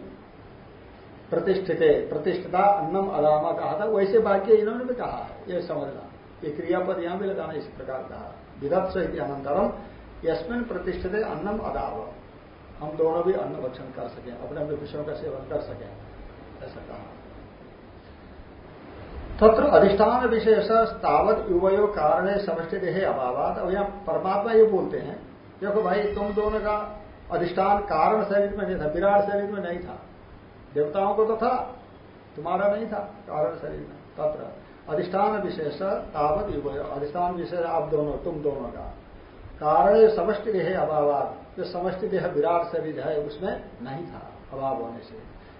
प्रतिष्ठित, प्रतिष्ठिता अन्नम अदामा कहा था। वैसे वाक्य इन्होंने भी कहा है यह समझना। ये क्रियापद यहाँ भी लगाना इस प्रकार कहा विधत्व इति अनंतरम यस्मिन प्रतिष्ठित अन्नम अदाव। हम दोनों भी अन्न भक्षण कर सकें, अपने अपने विषयों का सेवन कर सकें, ऐसा कहा। तत्र अधिष्ठान विशेष तावत युवयो कारण समष्टि देहे अभाव अब यहाँ परमात्मा ये बोलते हैं, देखो भाई, तुम दोनों का अधिष्ठान कारण शरीर में नहीं था, विराट शरीर में नहीं था। देवताओं को तो था, तुम्हारा नहीं था, कारण शरीर में। तत्र अधिष्ठान विशेष तावत युवयो अधिष्ठान विशेष आप दोनों, तुम दोनों का। कारण समष्टि देह अभाव जो समष्टि देह विराट शरीर है, उसमें नहीं था, अभाव होने से।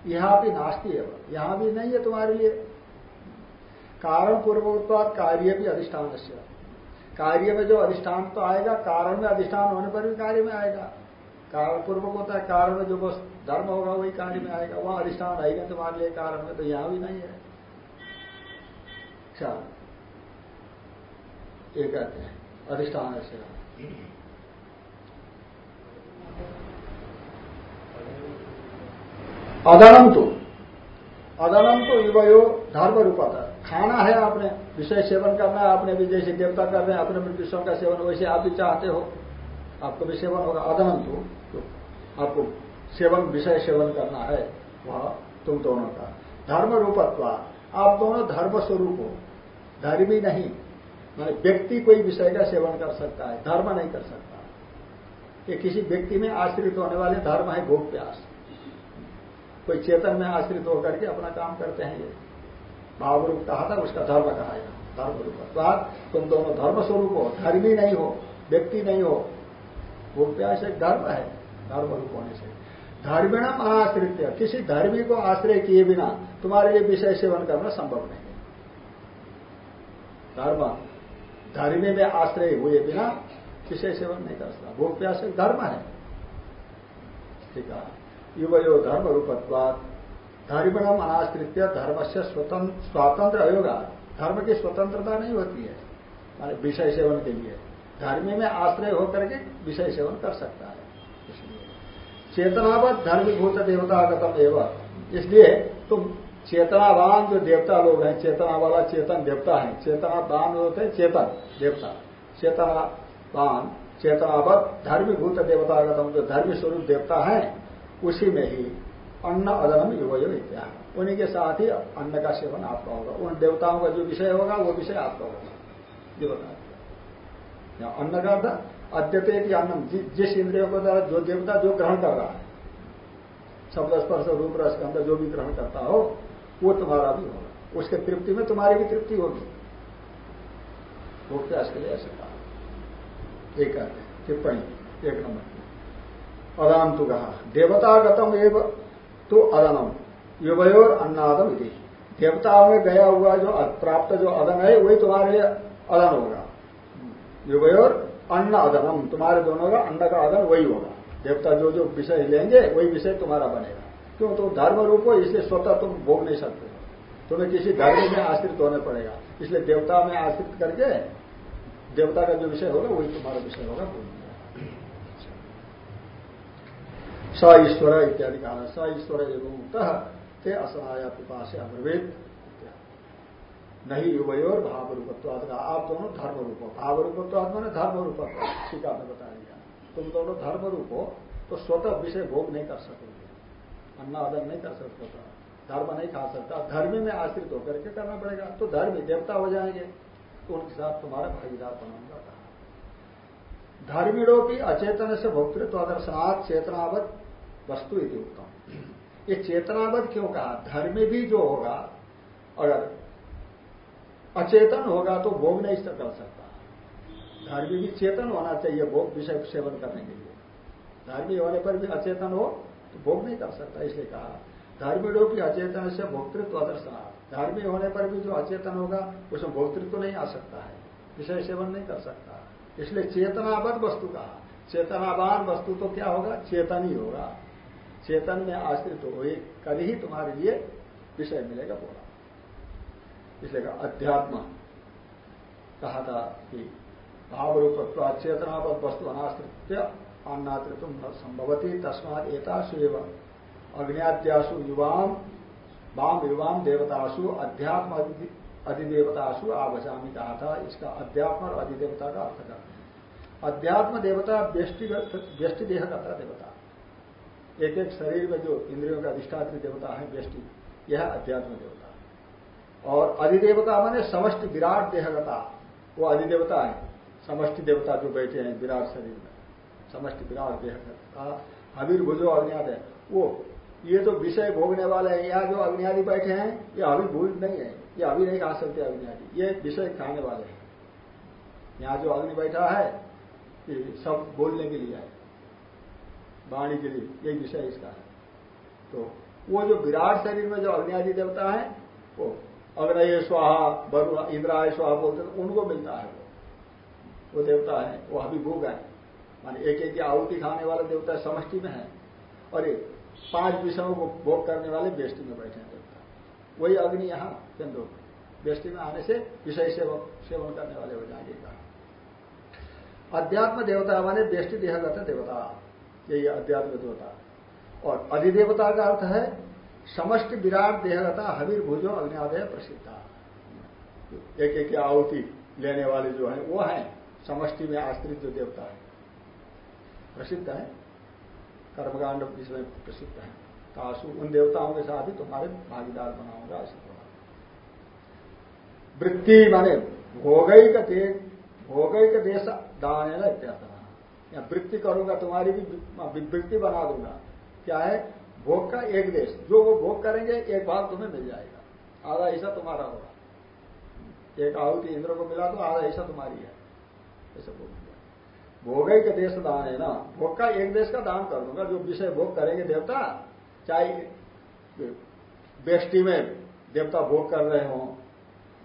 यहाँ भी नास्ती है यहाँ भी नहीं है तुम्हारे लिए। कारण पूर्वोत्पाद कार्य भी अधिष्ठान कार्य में जो अधिष्ठान तो आएगा, कारण में अधिष्ठान होने पर भी कार्य में आएगा। कारण पूर्वक होता है कारण में जो बस धर्म होगा, वही कार्य में आएगा। वहाँ अधिष्ठान आएगा तुम्हारे लिए कारण में तो यहाँ भी नहीं है। अच्छा। ये कहते हैं, अधिष्ठान से अदनम तो अदनम तो युवयो धर्म रूपता खाना है आपने विषय सेवन करना है आपने भी जैसे देवता कर रहे हैं अपने विषयों का सेवन वैसे आप भी चाहते हो। आपको भी सेवन होगा अदनम तो, तो आपको सेवन विषय सेवन करना है वह तुम दोनों का। धर्म रूपत्व आप दोनों धर्म स्वरूप हो धर्मी नहीं मान व्यक्ति कोई विषय का सेवन कर सकता है धर्म नहीं कर सकता। ये किसी व्यक्ति में आश्रित होने वाले धर्म है भोग प्यास। कोई चेतन में आश्रित होकर के अपना काम करते हैं ये। भाव रूप कहा था, उसका धर्म कहा है। धर्म रूप तुम दोनों धर्म स्वरूप हो, धर्मी नहीं हो, व्यक्ति नहीं हो। भोग प्यास एक धर्म है, धर्म रूप होने से। धर्मिणम अनाश्रित किसी धर्मी को आश्रय किए बिना तुम्हारे लिए विषय सेवन करना संभव नहीं है। धर्म, धर्मी में आश्रय हुए बिना विषय सेवन नहीं कर सकता। भोग प्यास एक धर्म है। ठीक है। युवयो धर्म रूपत्वाद धर्मणम अनाश्रित धर्म से स्वतंत्र अयोगा। धर्म की स्वतंत्रता नहीं होती है। माने विषय सेवन के लिए। धर्मी में आश्रय होकर के विषय सेवन कर सकता है। इसलिए चेतनावत धर्मीभूत देवतागतम एवं। इसलिए तुम चेतनावान जो देवता लोग हैं चेतना वाला चेतन देवता है, चेतनावान होते हैं, चेतन देवता। चेतनावान, चेतनावत धर्मीभूत देवतागतम जो धर्मी स्वरूप देवता है, उसी में ही अन्न अदनम युवयो इत्या। उन्हीं के साथ ही अन्न का सेवन आपका होगा। उन देवताओं का जो विषय होगा, वो विषय आपका होगा। ये बता अन्न का अर्थ, अद्यते की अन्न जिस इंद्रियों को द्वारा जो देवता जो ग्रहण कर रहा है, शब्द, स्पर्श, रूप, रस अंदर जो भी ग्रहण करता हो, वो तुम्हारा भी होगा। उसके तृप्ति में तुम्हारी भी तृप्ति होगी। भोग प्यास के लिए ऐसे कहा। एक टिप्पणी, एक नंबर। अदाम तु कहा देवतागतम एवं तो अदनम। युवयोर अन्नादम इति। देवताओं में गया हुआ जो प्राप्त जो अदन है, वही तुम्हारे लिए अदन होगा। युवयोर अन्न अदनम। तुम्हारे दोनों का अन्न का अदन वही होगा। देवता जो जो विषय लेंगे, वही विषय तुम्हारा बनेगा। क्यों? तो धर्म रूप हो, इसलिए स्वतः तुम भोग नहीं सकते। तुम्हें किसी धर्म में आश्रित होना पड़ेगा। इसलिए देवता में आश्रित करके देवता का जो विषय होगा, वही तुम्हारा विषय होगा स ईश्वर इत्यादि कहा स ईश्वर एवं मुक्त ते असनाया पिपा से अब्रवीत। नहीं युवयोर भाव रूपत्वाद का आप दोनों धर्म रूप हो। भाव रूपत्वाद मैंने धर्म रूपत्व ठीक आपने बता दिया। तुम दोनों धर्म रूप हो तो स्वतः विषय भोग नहीं कर सकोगे। अन्नादन नहीं कर सकते धर्म नहीं खा सकता। धर्म में आश्रित होकर के करना पड़ेगा। तो धर्म देवता हो जाएँगे। तो उनके साथ तुम्हारा भागीदार बनाऊँगा धर्मिणों की अचेतन से भोक्तृत्व आदर्शनाथ चेतनावत वस्तु इति उत्तम ये चेतनावत क्यों कहा? धर्म भी जो होगा, अगर अचेतन होगा तो भोग नहीं कर सकता। धर्मी भी चेतन होना चाहिए भोग विषय सेवन करने के लिए। धर्मी होने पर भी अचेतन हो तो भोग नहीं कर सकता, इसलिए कहा। धर्मियों की अचेतन से भोक्तृत्व दर्शना धर्मी होने पर भी जो अचेतन होगा, उसमें भोक्तृत्व नहीं आ सकता है। विषय सेवन नहीं कर सकता। इसलिए चेतनाबद्ध वस्तु कहा। चेतनावान वस्तु तो क्या होगा? चेतन ही होगा। चेतन में आश्रित हो कभी ही तुम्हारे लिए विषय मिलेगा बोला। इसलिए अध्यात्म। कहा था कि भाव रूपत्व चेतनाबद्ध वस्तु अनाश्रित अन्नातृत्व न संभवती, तस्मात एतासु एवं अग्नियाद्यासु युवाम वाम युवाम देवतासु अध्यात्म अधिदेवतासु आवजामी कहा था इसका अध्यात्म और अधिदेवता का अर्थ करना अध्यात्म देवता व्यष्टि देह का देवता। एक एक शरीर में जो इंद्रियों का अधिष्ठात्री देवता है, व्यष्टि, यह अध्यात्म देवता और अधिदेवता माने समष्टि विराट देहगता। वो अधिदेवता है। समष्टि देवता जो बैठे हैं विराट शरीर में। समष्टि विराट देहगता। हबीर भुजो अग्नियाद। है वो, ये तो विषय भोगने वाले हैं। यहाँ जो अग्नियादि बैठे हैं, ये भूल नहीं है। ये अभी नहीं खा सकते अग्नियादि ये विषय खाने वाले हैं। यहाँ जो अग्नि बैठा है, ये सब बोलने के लिए है वाणी के लिए यही विषय इसका है। तो वो जो विराट शरीर में जो अग्नि देवता है, वो अग्नय स्वाहा बरु इंद्राय स्वाहा बोलते हैं, उनको मिलता है वो। वो देवता है, वो अभी अभिभोग है। माने एक एक आहुति खाने वाला देवता समष्टि में है। और ये पाँच विषयों को भोग करने वाले बेष्टि में बैठे हैं देवता। वही अग्नि यहाँ चंद्र बेष्टि में आने से विषय सेवन करने वाले हो जाएँगे अध्यात्म देवता माने बेष्टि देहगत देवता। यही अध्यात्म देवता। और अधिदेवता का अर्थ है, समष्टि विराट देहगता हबीर भुजो अग्नियादय प्रसिद्ध। एक एक आहुति लेने वाले जो है, वो है समष्टि में आश्रित जो देवता है। प्रसिद्ध है। कर्मकांड इसमें प्रसिद्ध है। तासु उन देवताओं के साथ ही तुम्हारे भागीदार बनाऊँगा ऐसे वृत्ति माने भोगैक भोगैक देश भोगई का देश दान है ना इत्यर्थ वृत्ति करूँगा, तुम्हारी भी वृत्ति बना दूँगा। क्या है? भोग का एक देश। जो वो भोग करेंगे, एक भाग तुम्हें मिल जाएगा। आधा हिस्सा तुम्हारा होगा। एक आहुति इंद्र को मिला तो आधा हिस्सा तुम्हारी है। ऐसा बोल दिया। भोग ही का देश दान है ना। भोग का एक देश का दान कर दूँगा। जो विषय भोग करेंगे देवता, चाहे बेष्टि में देवता भोग कर रहे हो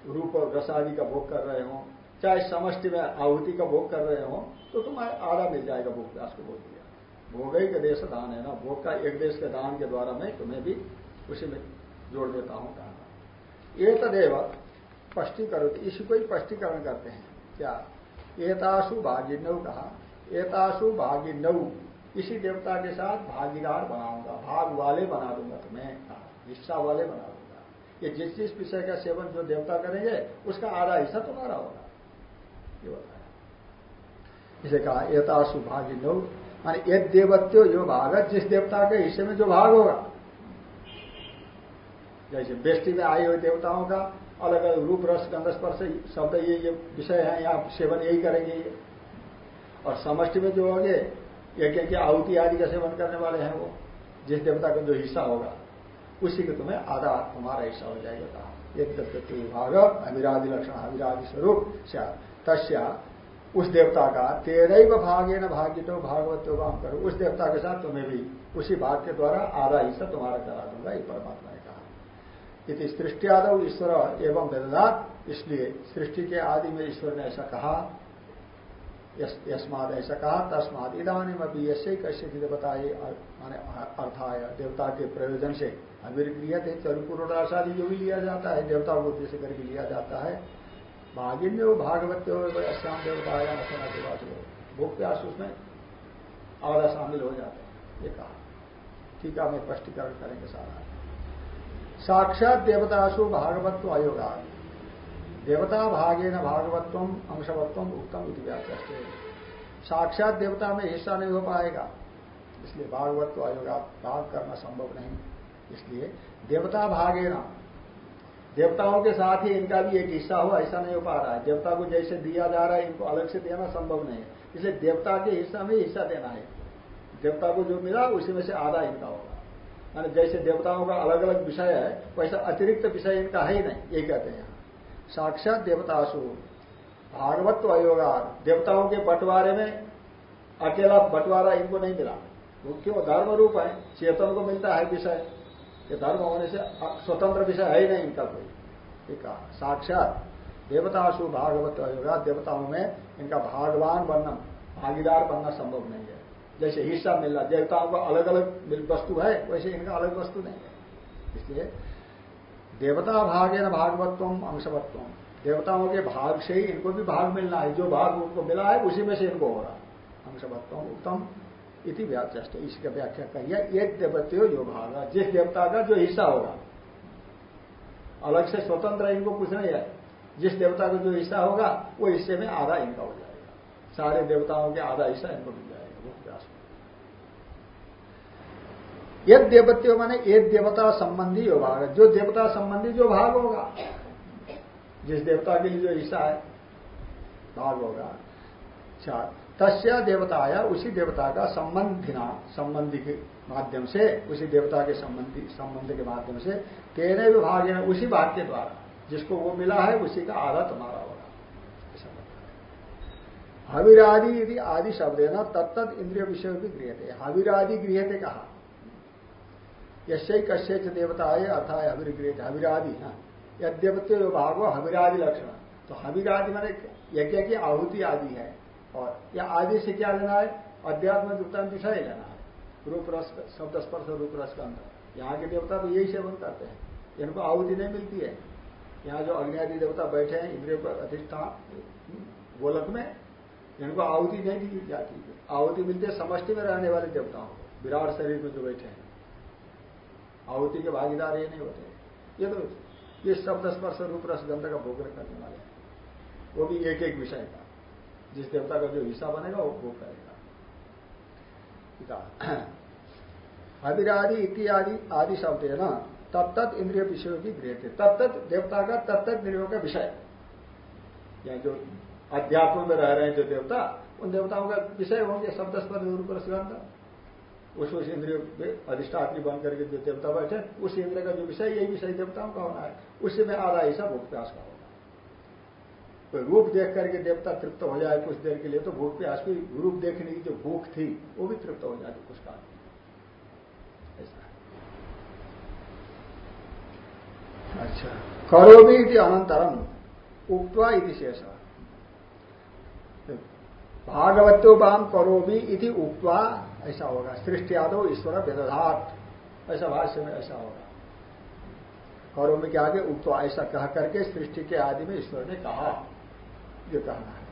रूप और रसादि का भोग कर रहे हो, चाहे समष्टि में आहुति का भोग कर रहे हो तो तुम्हें आधा मिल जाएगा भोग व्यास को बोल दिया भोग ही का देश दान है ना, भोग का एक देश के दान के द्वारा मैं तुम्हें भी उसी में जोड़ देता हूँ, कहा ये तदेव स्पष्टीकरण इसी को ही स्पष्टीकरण करते हैं। क्या? एताशु भागिनव कहा। एताशु भागिनव इसी देवता के साथ भागीदार बनाऊँगा, भाग वाले बना दूँगा तुम्हें, कहा। हिस्सा वाले बना ये जिस जिस विषय का सेवन जो देवता करेंगे, उसका आधा हिस्सा तुम्हारा होगा। ये बताया। इसे कहा, एतासु भागी नो। माने एक देवत्यो जो भाग जिस देवता के हिस्से में जो भाग होगा। जैसे बेष्टि में आए हुए देवताओं का अलग अलग रूप, रस गंधस्पर्श शब्द, ये ये विषय है, यहाँ सेवन यही करेंगे ये। और समष्टि में जो होंगे एक एक आहुति आदि का सेवन करने वाले हैं वो, जिस देवता का जो हिस्सा होगा। उसी के तुम्हें आधा तुम्हारा हिस्सा हो जाएगा, कहा। एक तत्व विभाग अविराधि लक्षण अविराधि स्वरूप तस्या, उस देवता का तेरह भागे न भाग्यतो भागवतो काम करो। उस देवता के साथ तुम्हें भी उसी भाग के द्वारा आधा हिस्सा तुम्हारा करा दूँगा, ये परमात्मा ने कहा। इति सृष्टि आदव ईश्वर एवं वेदात इसलिए सृष्टि के आदि में ईश्वर ने ऐसा कहा यस्माद, ऐसा कहा, तस्माद इधानी अभी ऐसे कैसे चीज़ें बताए माने अर्थाय देवता के प्रयोजन से अभिक्रिय थे चरुपुर जो भी लिया जाता है, देवता को उद्देश्य करके लिया जाता है। भागिन्य हो भागवत हो श्याम देवता आया नशना के बाद भूख प्यास उसमें आधा शामिल हो जाते हैं। ये कहा। ठीक है, हमें स्पष्टीकरण करेंगे सारा। साक्षात देवतासु भागवत तो अयोगा देवता भागे न भागवत्व अंशवत्व उत्तम इति व्याख्या साक्षात देवता में हिस्सा नहीं हो पाएगा। इसलिए भागवत तो अयोगा भाग करना संभव नहीं। इसलिए देवता भागे ना देवताओं के साथ ही इनका भी एक हिस्सा हो ऐसा नहीं हो पा रहा है। देवता को जैसे दिया जा रहा है, इनको अलग से देना संभव नहीं है। इसलिए देवता के हिस्सा में हिस्सा देना है। देवता को जो मिला, उसी में से आधा इनका होगा। माने जैसे देवताओं का अलग अलग विषय है, वैसा अतिरिक्त विषय इनका है ही नहीं ये कहते हैं साक्षात देवतासु। भागवत अयोगार देवताओं के बंटवारे में अकेला बंटवारा इनको नहीं मिला। वो क्यों? धर्म रूप है, चेतन को मिलता है विषय। ये धर्म होने से स्वतंत्र विषय है ही नहीं इनका कोई। ठीक है साक्षात देवतासु भागवत अयोगा देवताओं में इनका भागवान बनना, भागीदार बनना संभव नहीं है। जैसे हिस्सा मिल रहा देवताओं का अलग अलग वस्तु है, वैसे इनका अलग वस्तु नहीं है। इसलिए देवता भागे न भागवत्व अंशवत्व देवताओं के भाग से ही इनको भी भाग मिलना है। जो भाग उनको मिला है, उसी में से इनको हो रहा है। अंशवत्व उत्तम, इति व्याचस्ट इसका व्याख्या करिए एक देवत्यो जो भाग जिस देवता का जो हिस्सा होगा। अलग से स्वतंत्र इनको कुछ नहीं है। जिस देवता का जो हिस्सा होगा, वो हिस्से में आधा इनका हो जाएगा। सारे देवताओं के आधा हिस्सा इनको मिल जाएगा। वो व्यास यद देवत्यो माने एक देवता संबंधी जो भाग है। जो देवता संबंधी जो भाग होगा, जिस देवता के लिए जो हिस्सा है, भाग होगा। चार तस्या देवताया उसी देवता का संबंधिना, संबंधी के माध्यम से, उसी देवता के संबंधी, संबंध के माध्यम से तेरे विभाग उसी भाग के द्वारा, जिसको वो मिला है, उसी का आधा तुम्हारा होगा। हविरादि यदि आदि शब्द है ना तत्त इंद्रिय विषय भी गृह थे हविरादि गृह थे कहा? यश्य कश्य देवता है अर्थात हविर्गृह हविरादि हाँ। यद्यपत्य भाग हो हविरादि लक्षण। तो हविरादि मैंने यज्ञ की आहुति आदि है। और यह आदि से क्या लेना है? अध्यात्म दुक्तान विषय लेना है। रूप रस, शब्द स्पर्श रूप रस का अंदर यहाँ के देवता तो यही सेवन करते हैं। इनको आहुति नहीं मिलती है। यहाँ जो अग्नि देवता बैठे हैं, इंद्रियों पर अधिष्ठान, गोलक में, इनको आहुति नहीं दी जाती। आहुति मिलती है समष्टि में रहने वाले देवताओं को, विराट शरीर में जो बैठे हैं। आहुति के भागीदार ये नहीं होते। ये तो ये शब्द स्पर्श रूप रस गंध का भोग करने वाले वो भी एक एक विषय का। जिस देवता का जो हिस्सा बनेगा, वो भोग करेगा। अविरादि इत्यादि, आदि शब्द है ना? तत्त इंद्रिय विषयों की थे तत्त देवता का तत्त इंद्रियों का विषय। या जो अध्यात्म में रह रहे हैं जो देवता, उन देवताओं का विषय होंगे शब्द स्पर्श रूप रसगंध उस उस इंद्रिय अधिष्ठात्री बन करके जो देवता बैठे, उस इंद्र का जो विषय यही विषय देवताओं का होना है। उसी में आधा ऐसा भूख प्यास का होगा। कोई रूप देख करके देवता तृप्त हो जाए कुछ देर के लिए तो भूख प्यास की रूप देखने की जो भूख थी, वो भी तृप्त हो जाती कुछ काल ऐसा अच्छा। करो भी इति अनंतरम उक्वा इति शेष। भागवत्यो बाम करो भी इति उक्वा ऐसा होगा। सृष्टि आदो ईश्वर वेदधात। ऐसा भाष्य में ऐसा होगा। करो में क्या आगे? उक्वा ऐसा कह करके सृष्टि के आदि में ईश्वर ने कहा। ये कहना है।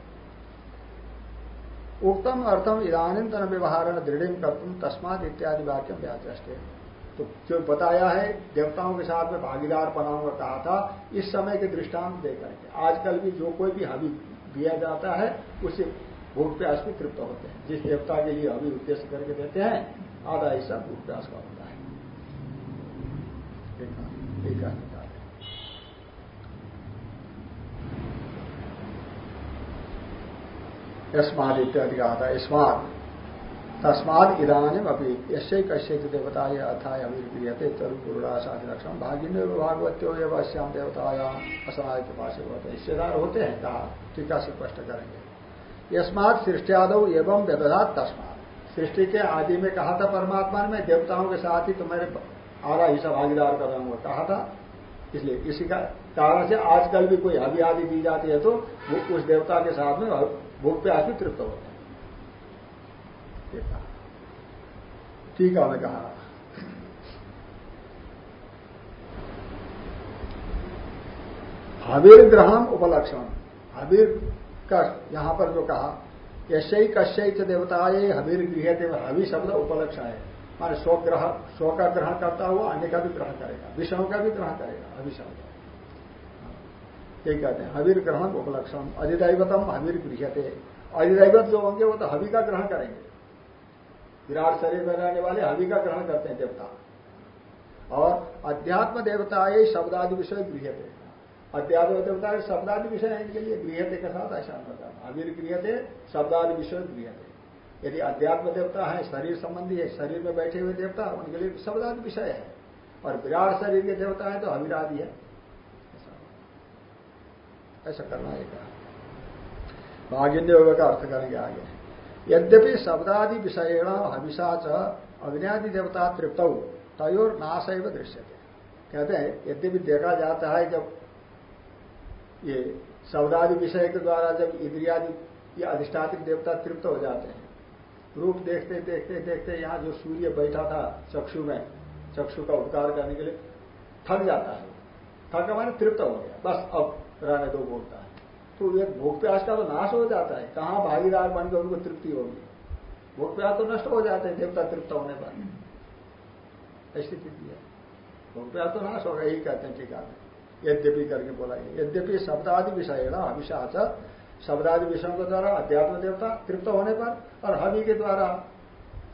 उक्तम अर्थम इधानीतन व्यवहार दृढ़ कर्तुम तस्मात इत्यादि वाक्य व्याचे तो जो बताया है, देवताओं के साथ में भागीदार बनाऊँगा कहा था, इस समय के दृष्टांत देकर के आजकल भी जो कोई भी हवि दिया जाता है, उसे भूख प्यास भी तृप्त होते हैं। जिस देवता के लिए अभी उद्देश्य करके देते हैं, आधा हिस्सा भूख प्यास का होता है। यस्माद इत्यादि कहा था यस्माद। तस्माद इधानी अभी यश्य कश्य देवता अथाय अभिक्रियते तरुपुराशादि लक्षण भागिन्य भागवत्यो एवं श्याम देवतायाम असनाय के पास होते हिस्सेदार होते हैं, कहा, टीका से स्पष्ट करेंगे। यस्मात सृष्टियादव एवं व्यवधात तस्मात। सृष्टि के आदि में कहा था परमात्मा ने देवताओं के साथ ही तुम्हारे आधा हिस्सा भागीदार कर रहा हूँ, कहा था। इसलिए इसी का कारण से आजकल भी कोई हबी आदि दी जाती है तो वो उस देवता के साथ में भूख प्यास भी तृप्त होते हैं। ठीक है मैं कहा। हबीर ग्रहण उपलक्षण हबीर का यहाँ पर जो कहा यश्य कश्य देवताए हबीर गृह देव हबी शब्द उपलक्षण है माने स्व ग्रह स्व का ग्रहण करता हुआ अन्य का भी ग्रहण करेगा। विषयों का भी ग्रहण करेगा अभिशब्द यही कहते हैं? हवीर ग्रहण उपलक्षण अधिदैवतम हवीर गृहते अधिदैवत जो होंगे वो तो हवि का ग्रहण करेंगे। विराट शरीर में रहने वाले हवि का ग्रहण करते हैं देवता। और अध्यात्म देवता ये शब्दादि विषय गृह थे अध्यात्म देवता शब्दादि विषय है इनके लिए, गृहते के साथ ऐसा होता अवीर गृह थे शब्दादि विषय गृहते। यदि अध्यात्म देवता है, शरीर संबंधी है, शरीर में बैठे हुए देवता, उनके लिए शब्दादि विषय है। और विराट शरीर के देवता है तो अविरादि है। ऐसा करना है। कहा योग का अर्थ करेंगे आगे। यद्यपि शब्दादि विषयण हविषा च अग्नि देवता तृप्त तयोर नाशैव दृश्य कहते हैं, यद्यपि देखा जाता है जब ये शब्दादि विषय के द्वारा जब इंद्रियादि ये अधिष्ठातिक देवता तृप्त हो जाते हैं, रूप देखते देखते देखते यहाँ जो सूर्य बैठा था चक्षु में, चक्षु का उपकार करने के लिए, थक जाता है। थक माने तृप्त हो गया। बस अब रहने दो बोलता है। तो ये भूख प्यास का तो नाश हो जाता है। कहाँ भागीदार बन गए उनको तृप्ति होगी? भूख प्यास तो नष्ट हो जाते हैं देवता तृप्त होने पर। ऐसी स्थिति है। भूख प्यास तो नाश होगा, यही कहते हैं ठीक में। यद्यपि करके बोला यद्यपि शब्दादि विषय ना अभिशाच, शब्दादि विषयों के द्वारा अध्यात्म देवता तृप्त होने पर और हवि के द्वारा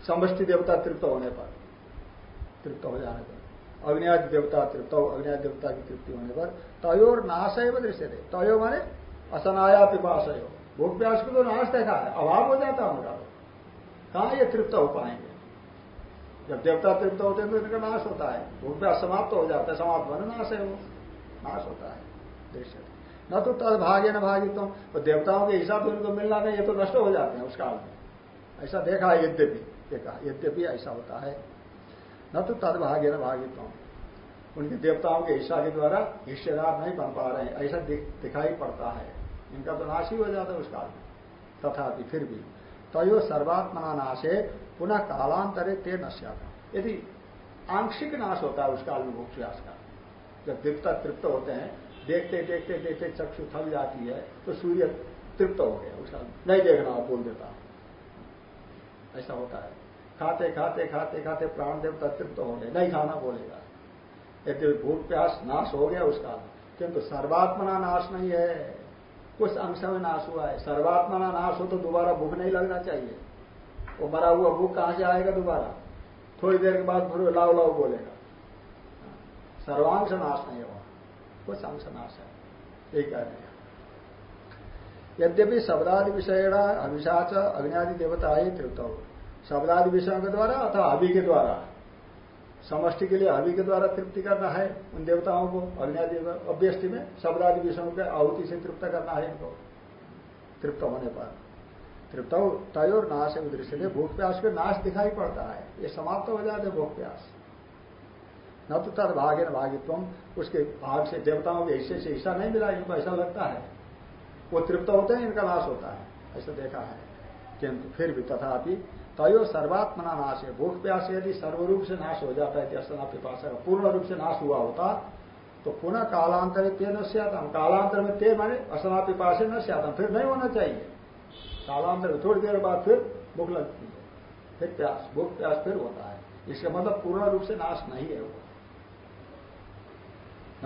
समष्टि देवता तृप्त होने पर, तृप्त हो जाने पर, अग्नियादि देवता तृप्त हो, अग्नियादि देवता की तृप्ति होने पर तयोर नाश है दृश्य थे तयो माने असनाया पिपाश भूख प्यास को तो नाश देखा है, अभाव हो जाता है उनका। कहा ये तृप्त हो पाएँगे? जब देवता तृप्त होते हैं तो इनका नाश होता है। भूख प्यास समाप्त हो जाता है, समाप्त होने नाश है वो नाश होता है दृश्य न तो तद भाग्य न भागित्व तो देवताओं के हिसाब से उनको मिलना नहीं, ये तो नष्ट हो जाते हैं उस काल में। ऐसा देखा है यद्यपि देखा यद्यपि ऐसा होता है। न तो तद भाग्य न भागित्व उनके देवताओं के हिस्सा के द्वारा हिस्सेदार नहीं बन पा रहे ऐसा दिखाई पड़ता है। इनका तो नाश ही हो जाता है उस काल में। तथापि फिर भी, तयो सर्वात्मना नाशे, पुनः कालांतरे ते नश्याता। यदि आंशिक नाश होता है उस काल में भूख का जब देवता तृप्त होते हैं, देखते देखते देखते चक्षु थक जाती है तो सूर्य तृप्त हो गया, उसका नहीं देखना आप बोल देता ऐसा होता है। खाते खाते खाते खाते प्राण देवता तृप्त हो गए नहीं खाना बोलेगा। यदि भूख प्यास, नाश हो गया उसका, किंतु सर्वात्मना नाश नहीं है। कुछ अंश में नाश हुआ है। सर्वात्मना नाश हो तो दोबारा भूख नहीं लगना चाहिए। वो मरा हुआ भूख कहाँ से आएगा दोबारा? थोड़ी देर के बाद फिर लाओ लाओ बोलेगा। सर्वांश नाश नहीं हुआ कुछ अंश नाश है। यही कह रहे हैं। यद्यपि शब्दादि विषय अभिशाच अग्नि देवता तृप्त हो शब्दादि विषयों के द्वारा अथवा अभि के द्वारा। समष्टि के लिए अभि के द्वारा तृप्ति करना है उन देवताओं को अग्नि अभ्यष्टि में शब्दादि विषयों के आहुति से तृप्त करना है इनको। तृप्त होने पर। तृप्त तयोर नाश है दृश्य भूख प्यास के नाश दिखाई पड़ता है। ये समाप्त हो जाते भूख प्यास न तो तद भागे न भागित्व। उसके भाग से देवताओं के हिस्से से हिस्सा नहीं मिला, इनको ऐसा लगता है। वो तृप्त होते हैं, इनका नाश होता है। ऐसा देखा है। किंतु फिर भी तथापि तयो सर्वात्मना नाश है। भूख प्यास यदि सर्वरूप से नाश हो जाता है त्यस्तना पिपाशा का पूर्ण रूप से नाश हुआ होता तो पुनः कालांतर ते न हम कालांतर में ते माने असना पिपाशे न स्यातम फिर नहीं होना चाहिए। कालांतर में थोड़ी देर बाद फिर भूख लगती है। फिर प्यास, भूख प्यास फिर होता है। इसका मतलब पूर्ण रूप से नाश नहीं है वो।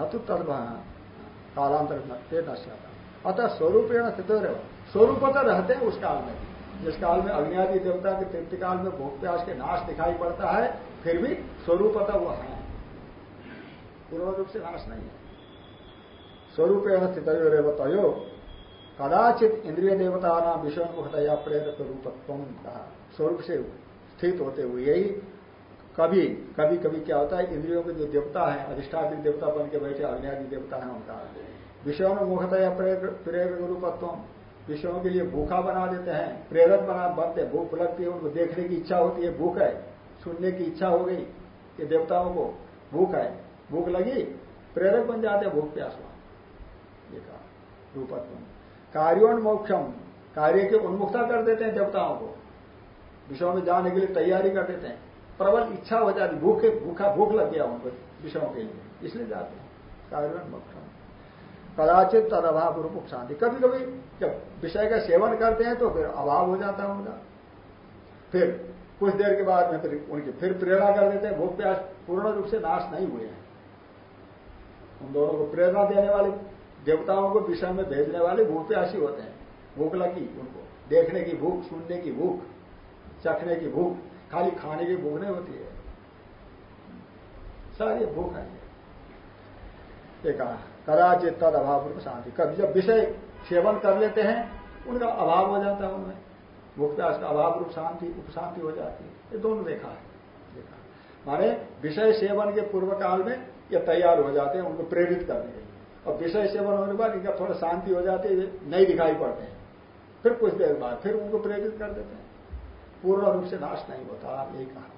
तो तद कालांतर नश्यता अतः स्वरूपेण स्थित स्वरूप तो रहते हैं उस काल में। जिस काल में अग्नियादि देवता के तृप्ति काल में भोग प्यास के नाश दिखाई पड़ता है, फिर भी स्वरूपता वह है। पूर्ण रूप से नाश नहीं है। स्वरूपेण स्थित तयो। कदाचित इंद्रिय देवता नाम विषय विषयोन्मुखतया प्रेरक रूपत्व कहा। स्वरूप से स्थित होते हुए यही कभी कभी कभी क्या होता है, इंद्रियों के जो देवता है अधिष्ठापित देवता बन के बैठे अग्नि देवता है, उनका विषयों में मुखतया प्रेरक रूपत्व विषयों के लिए भूखा बना देते हैं, प्रेरक बना बनते भूख लगती है, उनको देखने की इच्छा होती है, भूख है, सुनने की इच्छा हो गई, ये देवताओं को, भूख है, भूख लगी, प्रेरक बन जाते हैं, भूख प्यास रूपत्व कार्योन्मोक्षम, कार्य की उन्मुखता कर देते हैं देवताओं को। विषयों में जाने के लिए तैयारी कर देते हैं। प्रबल इच्छा हो जाती, भूख, भूखा, भूख लग गया उनको विषयों के लिए, इसलिए जाते हैं। कार्य कदाचित तद अभाव रूप शांति। कभी कभी जब विषय का सेवन करते हैं तो फिर अभाव हो जाता है उनका। फिर कुछ देर के बाद में फिर उनकी फिर प्रेरणा कर देते हैं। भूख प्यास पूर्ण रूप से नाश नहीं हुए हैं। उन दोनों को प्रेरणा देने वाले देवताओं को विषय में भेजने वाले भूख प्यासी होते हैं। भूख लगी उनको। देखने की भूख, सुनने की भूख, चखने की भूख। खाली खाने की भूख नहीं होती है। सारी भूख है ये कहा, कदाचित तद अभाव रूप शांति। कभी जब विषय सेवन कर लेते हैं, उनका अभाव हो जाता है उनमें। भूख प्यास का अभाव रूप शांति, उपशांति हो जाती है। ये दोनों देखा है। देखा माने विषय सेवन के पूर्व काल में ये तैयार हो जाते हैं, उनको प्रेरित करने के लिए। और विषय सेवन होने के बाद इनका थोड़ा शांति हो जाती है नहीं दिखाई पड़ते हैं। फिर कुछ देर बाद फिर उनको प्रेरित कर देते हैं। पूर्ण रूप से नाश नहीं होता यही कहा।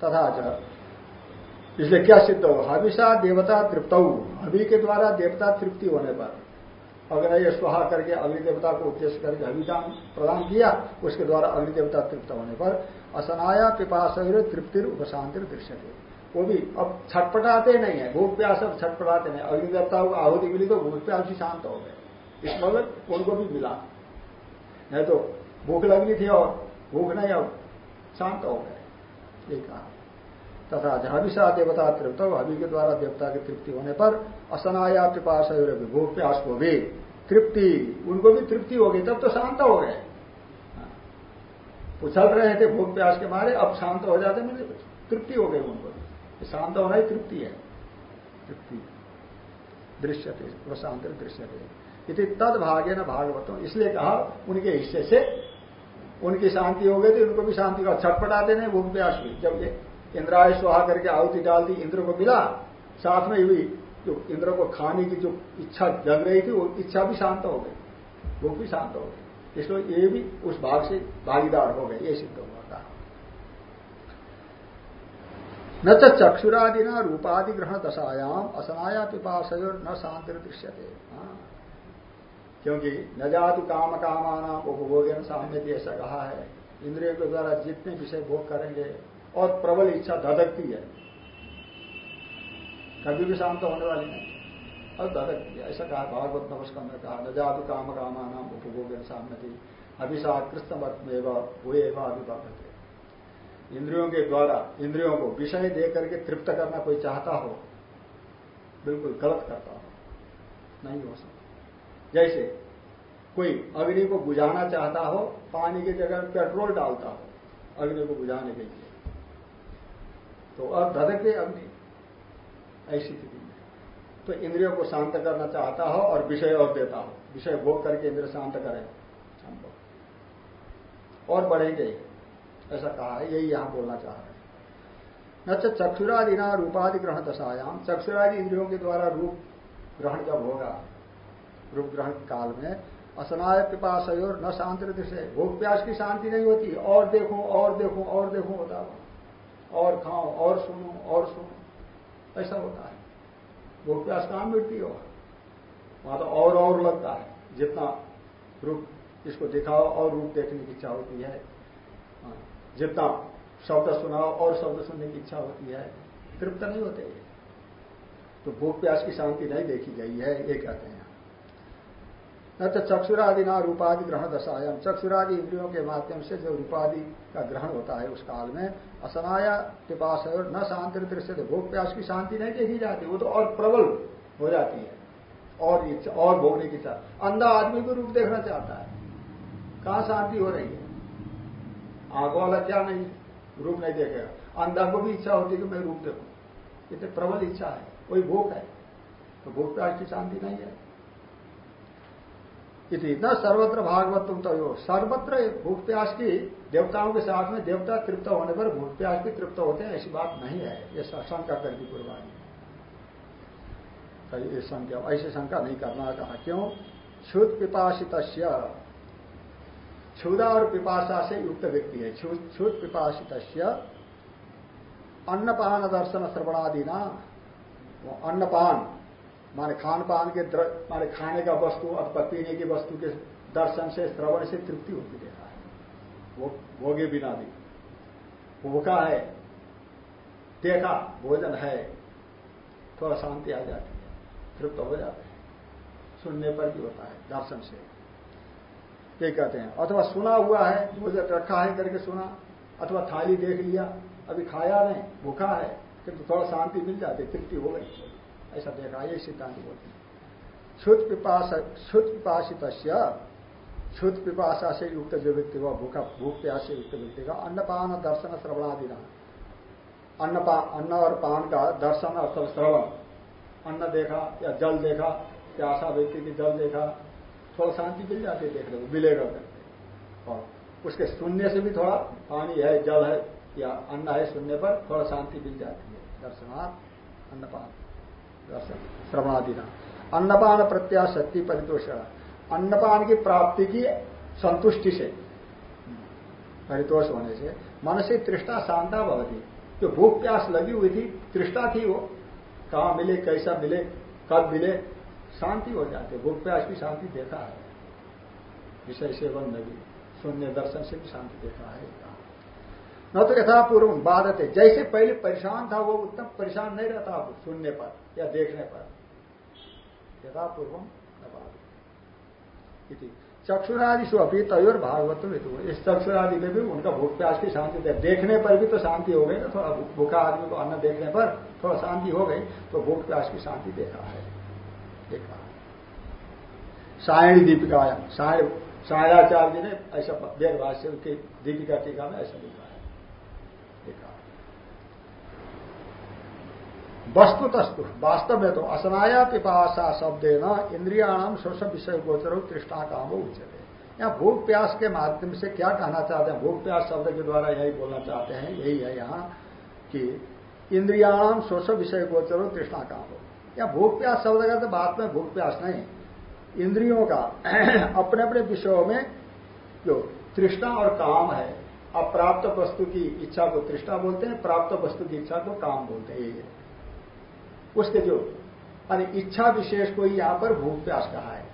तथा इसलिए क्या सिद्ध हो हविषा देवता तृप्त। हवि के द्वारा देवता तृप्ति होने पर। अग्नय स्वाहा करके अग्नि देवता को उद्देश्य करके हविदान प्रदान किया, उसके द्वारा अग्नि देवता तृप्त होने पर असनाया पिपाश तृप्तिर उपशांतिर दृश्य थे वो भी अब छटपटाते नहीं है, भूख प्यास अब छटपटाते नहीं अग्नि देवता को आहुति मिली तो भूख प्यास भी शांत हो गए इस मतलब उनको भी मिला। नहीं तो भूख लगनी थी और भूख नहीं, अब शांत हो गए। ये कहा। तथा हविषा देवता तृप्त हवि के द्वारा देवता की तृप्ति होने पर असनाया पिपास भूख प्यास को भी तृप्ति, उनको भी तृप्ति हो गई तब तो शांत हो गए। उछल रहे थे भूख प्यास के मारे, अब शांत हो जाते मुझे तृप्ति हो गई उनको। भी शांत होना ही तृप्ति है। तृप्ति। दृश्य थे वो शांत दृश्य थे तद भागे न भागवतों इसलिए कहा, उनके हिस्से से उनकी शांति हो गई थी उनको भी शांति का छटपटाते नहीं भूख प्यास भी जब ये इंद्राय सुहा करके आहुति डाल दी, इंद्र को मिला, साथ में भी जो इंद्र को खाने की जो इच्छा जग रही थी, वो इच्छा भी शांत हो गई वो भी शांत हो गई। इसलिए ये भी उस भाग से भागीदार हो गए, ये सिद्ध हुआ था। न तो चक्षुरादिना रूपादि ग्रहण दशायाम असनाया पिपाशयोर न शांति दृश्य थे हाँ। क्योंकि न जातु काम कामाना उपभोग साम्य ऐसा कहा है। इंद्रियों के द्वारा जितने विषय भोग करेंगे, और प्रबल इच्छा धधकती है। कभी भी शांत होने वाली नहीं और धधकती है। ऐसा कहा भागवत नमस्कार ने कहा न जातु काम कामा नाम उपभोग सामने थी अभिषाक कृष्णमत्मेव हुए अभिभावक इंद्रियों के द्वारा, इंद्रियों को विषय दे करके तृप्त करना कोई चाहता हो, बिल्कुल गलत करता हो, नहीं हो सकता। जैसे कोई अग्नि को बुझाना चाहता हो, पानी की जगह पेट्रोल डालता हो, अग्नि को बुझाने के लिए। तो अब धधके अग्नि। ऐसी स्थिति में। तो इंद्रियों को शांत करना चाहता हो और विषय और देता हो। विषय भोग करके इंद्र शांत करें। संभव। और बढ़ेंगे। ऐसा कहा है, यही यहाँ बोलना चाह रहे हैं। न चक्षुरादिना रूपादि ग्रहण दशायाम चक्षुरादि इंद्रियों के द्वारा रूप ग्रहण जब होगा रूप ग्रहण काल में असनाय पिपाश न शांति दृश्य भोग प्यास की शांति नहीं होती। और देखो और देखो और देखो होता हुआ और खाओ और सुनो और सुनो। ऐसा होता है। भूख प्यास कहाँ मिटती हो? वहाँ तो और और लगता है। जितना रूप इसको दिखाओ और रूप देखने की इच्छा होती है। हाँ, जितना शब्द सुनाओ और शब्द सुनने की इच्छा होती है। तृप्त नहीं होते। तो भूख प्यास की शांति नहीं देखी गई है ये कहते हैं। न तो चक्षुरादि ना रूपादि ग्रहण दशायाम चक्षुरादि इंद्रियों के माध्यम से जो रूपादि का ग्रहण होता है उस काल में असनाया पिपास और न शांति दृश्य थे भोग प्यास की शांति नहीं देखी जाती, वो तो और प्रबल हो जाती है। और इच्छा और भोगने की इच्छा। अंधा आदमी को रूप देखना चाहता है। कहाँ शांति हो रही है? आँख वाला क्या नहीं? रूप नहीं देखेगा। अंधा को भी इच्छा होती है कि मैं रूप देखू। इतने प्रबल इच्छा है, कोई भोग है? तो भोग प्यास की शांति नहीं है। इति न सर्वत्र भागवत तुम तो सर्वत्र भूख प्यास की देवताओं के साथ में देवता तृप्त होने पर भूख प्यास भी तृप्त होते हैं, ऐसी बात नहीं है। ये शंका कर दी कुर्बानी संख्या ऐसी शंका नहीं करना कहा। क्यों? क्षुद पिपाशित क्षुदा और पिपाशा से युक्त व्यक्ति है। क्षुद पिपाशित अन्नपान दर्शन श्रवणादि ना अन्नपान माने खान पान के द्र, माने खाने का वस्तु अथवा पीने की वस्तु के दर्शन से, श्रवण से तृप्ति होती देखा है। वो, भोगे बिना भी। भूखा है, देखा, भोजन है, थोड़ा शांति आ जाती है, तृप्त हो जाते हैं। सुनने पर भी होता है, दर्शन से। ये कहते हैं, अथवा सुना हुआ है भोजन रखा है करके सुना, अथवा थाली देख लिया, अभी खाया नहीं, भूखा है, किंतु थोड़ा शांति मिल जाती तृप्ति हो गई। ऐसा देखा ये सिद्धांत बोलते हैं। क्षुत पिपास क्षुत पिपासित क्षुत पिपाशा से युक्त जो व्यक्ति हुआ, भूखा, भूख प्यास से युक्त व्यक्ति का अन्नपान, दर्शन, श्रवणादि ना अन्न और पान का दर्शन अर्थव श्रवण। अन्न देखा या जल देखा, प्यासा व्यक्ति की जल देखा, थोड़ा शांति मिल जाती है को, मिलेगा करके और उसके सुनने से भी थोड़ा पानी है, जल है, या अन्न है सुनने पर, थोड़ा शांति मिल जाती है। दर्शनार्थ अन्नपान। श्रवणादि ना अन्नपान प्रत्याश शक्ति परितोष। अन्नपान की प्राप्ति की संतुष्टि से, परितोष होने से मन से तृष्णा शांता भवती। जो भूख प्यास लगी हुई थी तृष्णा थी वो। कहा मिले, कैसा मिले, कब मिले, शांति हो जाती है। भूख प्यास की शांति देखा है। विषय सेवन भी शून्य दर्शन से भी शांति देखा है। न तो यथा पूर्व बाधते। जैसे पहले परेशान था, वो उतना परेशान नहीं रहता सुनने पर या देखने पर। यथा पूर्व चक्षुरादि सु अभी तयोर भागवत हेतु इस चक्षुरादि में भी उनका भूख प्यास की शांति दे देखने पर भी तो शांति हो गई ना, थोड़ा भूखा आदमी को अन्न देखने पर थोड़ा शांति हो गई तो भूख प्यास की शांति देखा है। देखा। सायणी दीपिका साय सायाचार्य जी ने ऐसा वेद भाष्य की दीपिका टीका में ऐसा लिखा है देखा वस्तु तस्तु वास्तव में तो असनाया पिपाशा शब्द न इंद्रियाणाम शोष विषय गोचर हो तृष्णा काम उच्चते यहाँ भूख प्यास के माध्यम से क्या कहना चाहते हैं? भूख प्यास शब्द के द्वारा यही बोलना चाहते हैं, यही है यहाँ कि इंद्रियाणाम शोष विषय गोचर हो तृष्णा काम हो या भूख प्यास शब्द का तो बात में भूख प्यास नहीं। इंद्रियों का अपने अपने विषयों में जो तृष्णा और काम है, अप्राप्त वस्तु की इच्छा को तृष्णा बोलते हैं, प्राप्त वस्तु की इच्छा को काम बोलते है। उसके जो मान इच्छा विशेष को ही यहाँ पर भूख प्यास कहा है।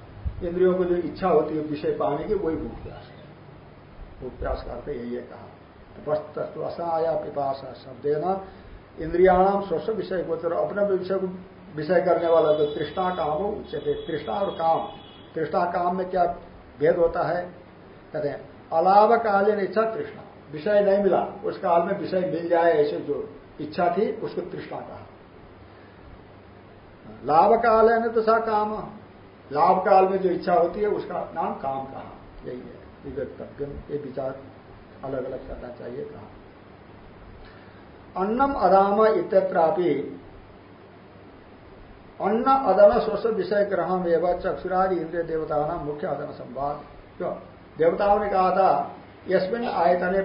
इंद्रियों को जो इच्छा होती है, विषय पाने की, वही भूख प्यास है। भूख प्यास का अर्थ यही है कहा। तत्व असहाया पिपाशा शब्द न इंद्रियाणाम स्वस्थ विषय गोचर अपने विषय को विषय करने वाला जो तृष्णा काम हो उच्चते तृष्णा और काम। तृष्णा काम में क्या भेद होता है? कहते हैं अलाव कालीन इच्छा तृष्णा। विषय नहीं मिला, उस काल में विषय मिल जाए ऐसे जो इच्छा थी, उसको तृष्णा कहा। लाभ काल है तो सा काम। लाभ काल में जो इच्छा होती है, उसका नाम काम कहा। यही है। विवेकतव्य ये विचार अलग अलग करना चाहिए कहा। अन्नम अदाम इत्यत्रापि। अन्न अदन स्वस्व विषय ग्रहण एवं चक्षुरादि इंद्रिय देवता नाम मुख्य अदन संवाद। क्यों? देवताओं ने कहा था यशमिन आयतने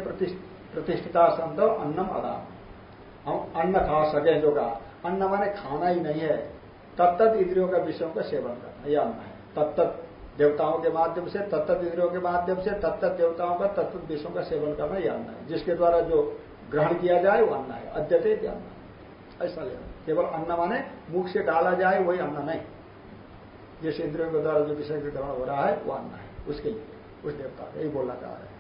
प्रतिष्ठिता संत अन्नम अदाम। हम अन्न खा सके, जो कहा। अन्न माने खाना ही नहीं है। तत्त इंद्रियों का विषयों का सेवन करना, यह अन्न है। तत्त देवताओं के माध्यम से तत्त इंद्रियों के माध्यम से तत्त देवताओं का तत्त विषयों का सेवन करना, यह अन्न है। जिसके द्वारा जो ग्रहण किया जाए, वो अन्न है। अद्यते अन्न ऐसा लेना केवल अन्न माने मुख से डाला जाए, वही अन्न नहीं। जिस इंद्रियों के द्वारा जो विषय का ग्रहण हो रहा है, वो अन्न है। उसके लिए, उस देवता का, यही बोलना चाह रहे हैं।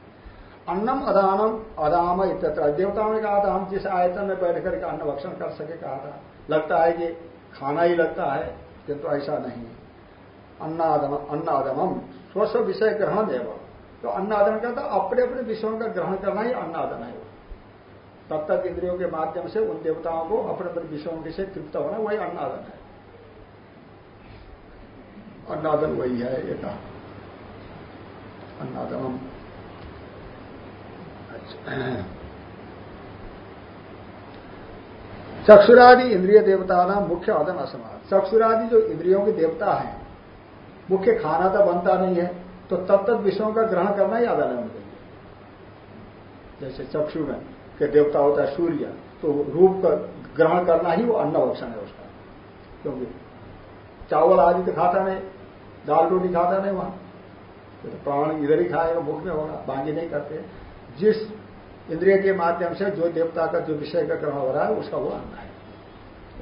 अन्नम अदानम, अदाम इत्यत्र। देवताओं ने कहा था, हम जिस आयतन में बैठ करके अन्न भक्षण कर सके, कहा था। लगता है कि खाना ही लगता है किंतु तो ऐसा नहीं अन्नादम, अन्नादमम, स्वस्थ विषय ग्रहण एवं। तो अन्नादन करता अपने अपने विषयों का ग्रहण करना ही अन्नादन है। तब तक इंद्रियों के माध्यम से उन देवताओं को अपने अपने विषयों के से तृप्त होना, वही अन्नादन है। अन्नादन वही है, ये कहा अन्नादम अच्छा। चक्षुरादि इंद्रिय देवता नाम मुख्य अदन असमान चक्षुरादि जो इंद्रियों के देवता हैं, मुख्य खाना तो बनता नहीं है तो तब तक विषयों का ग्रहण करना ही आदन है। उनके लिए जैसे चक्षु में के देवता होता है सूर्य तो रूप का ग्रहण करना ही वो अन्न भक्षण है उसका। क्योंकि चावल आदि तो खाता नहीं, दाल रोटी खाता नहीं वहाँ। तो प्राण इधर ही खाएगा मुख में होगा बाकी नहीं करते। जिस इंद्रिय के माध्यम से जो देवता का जो विषय का ग्रहण हो रहा है, उसका वो अन्न है।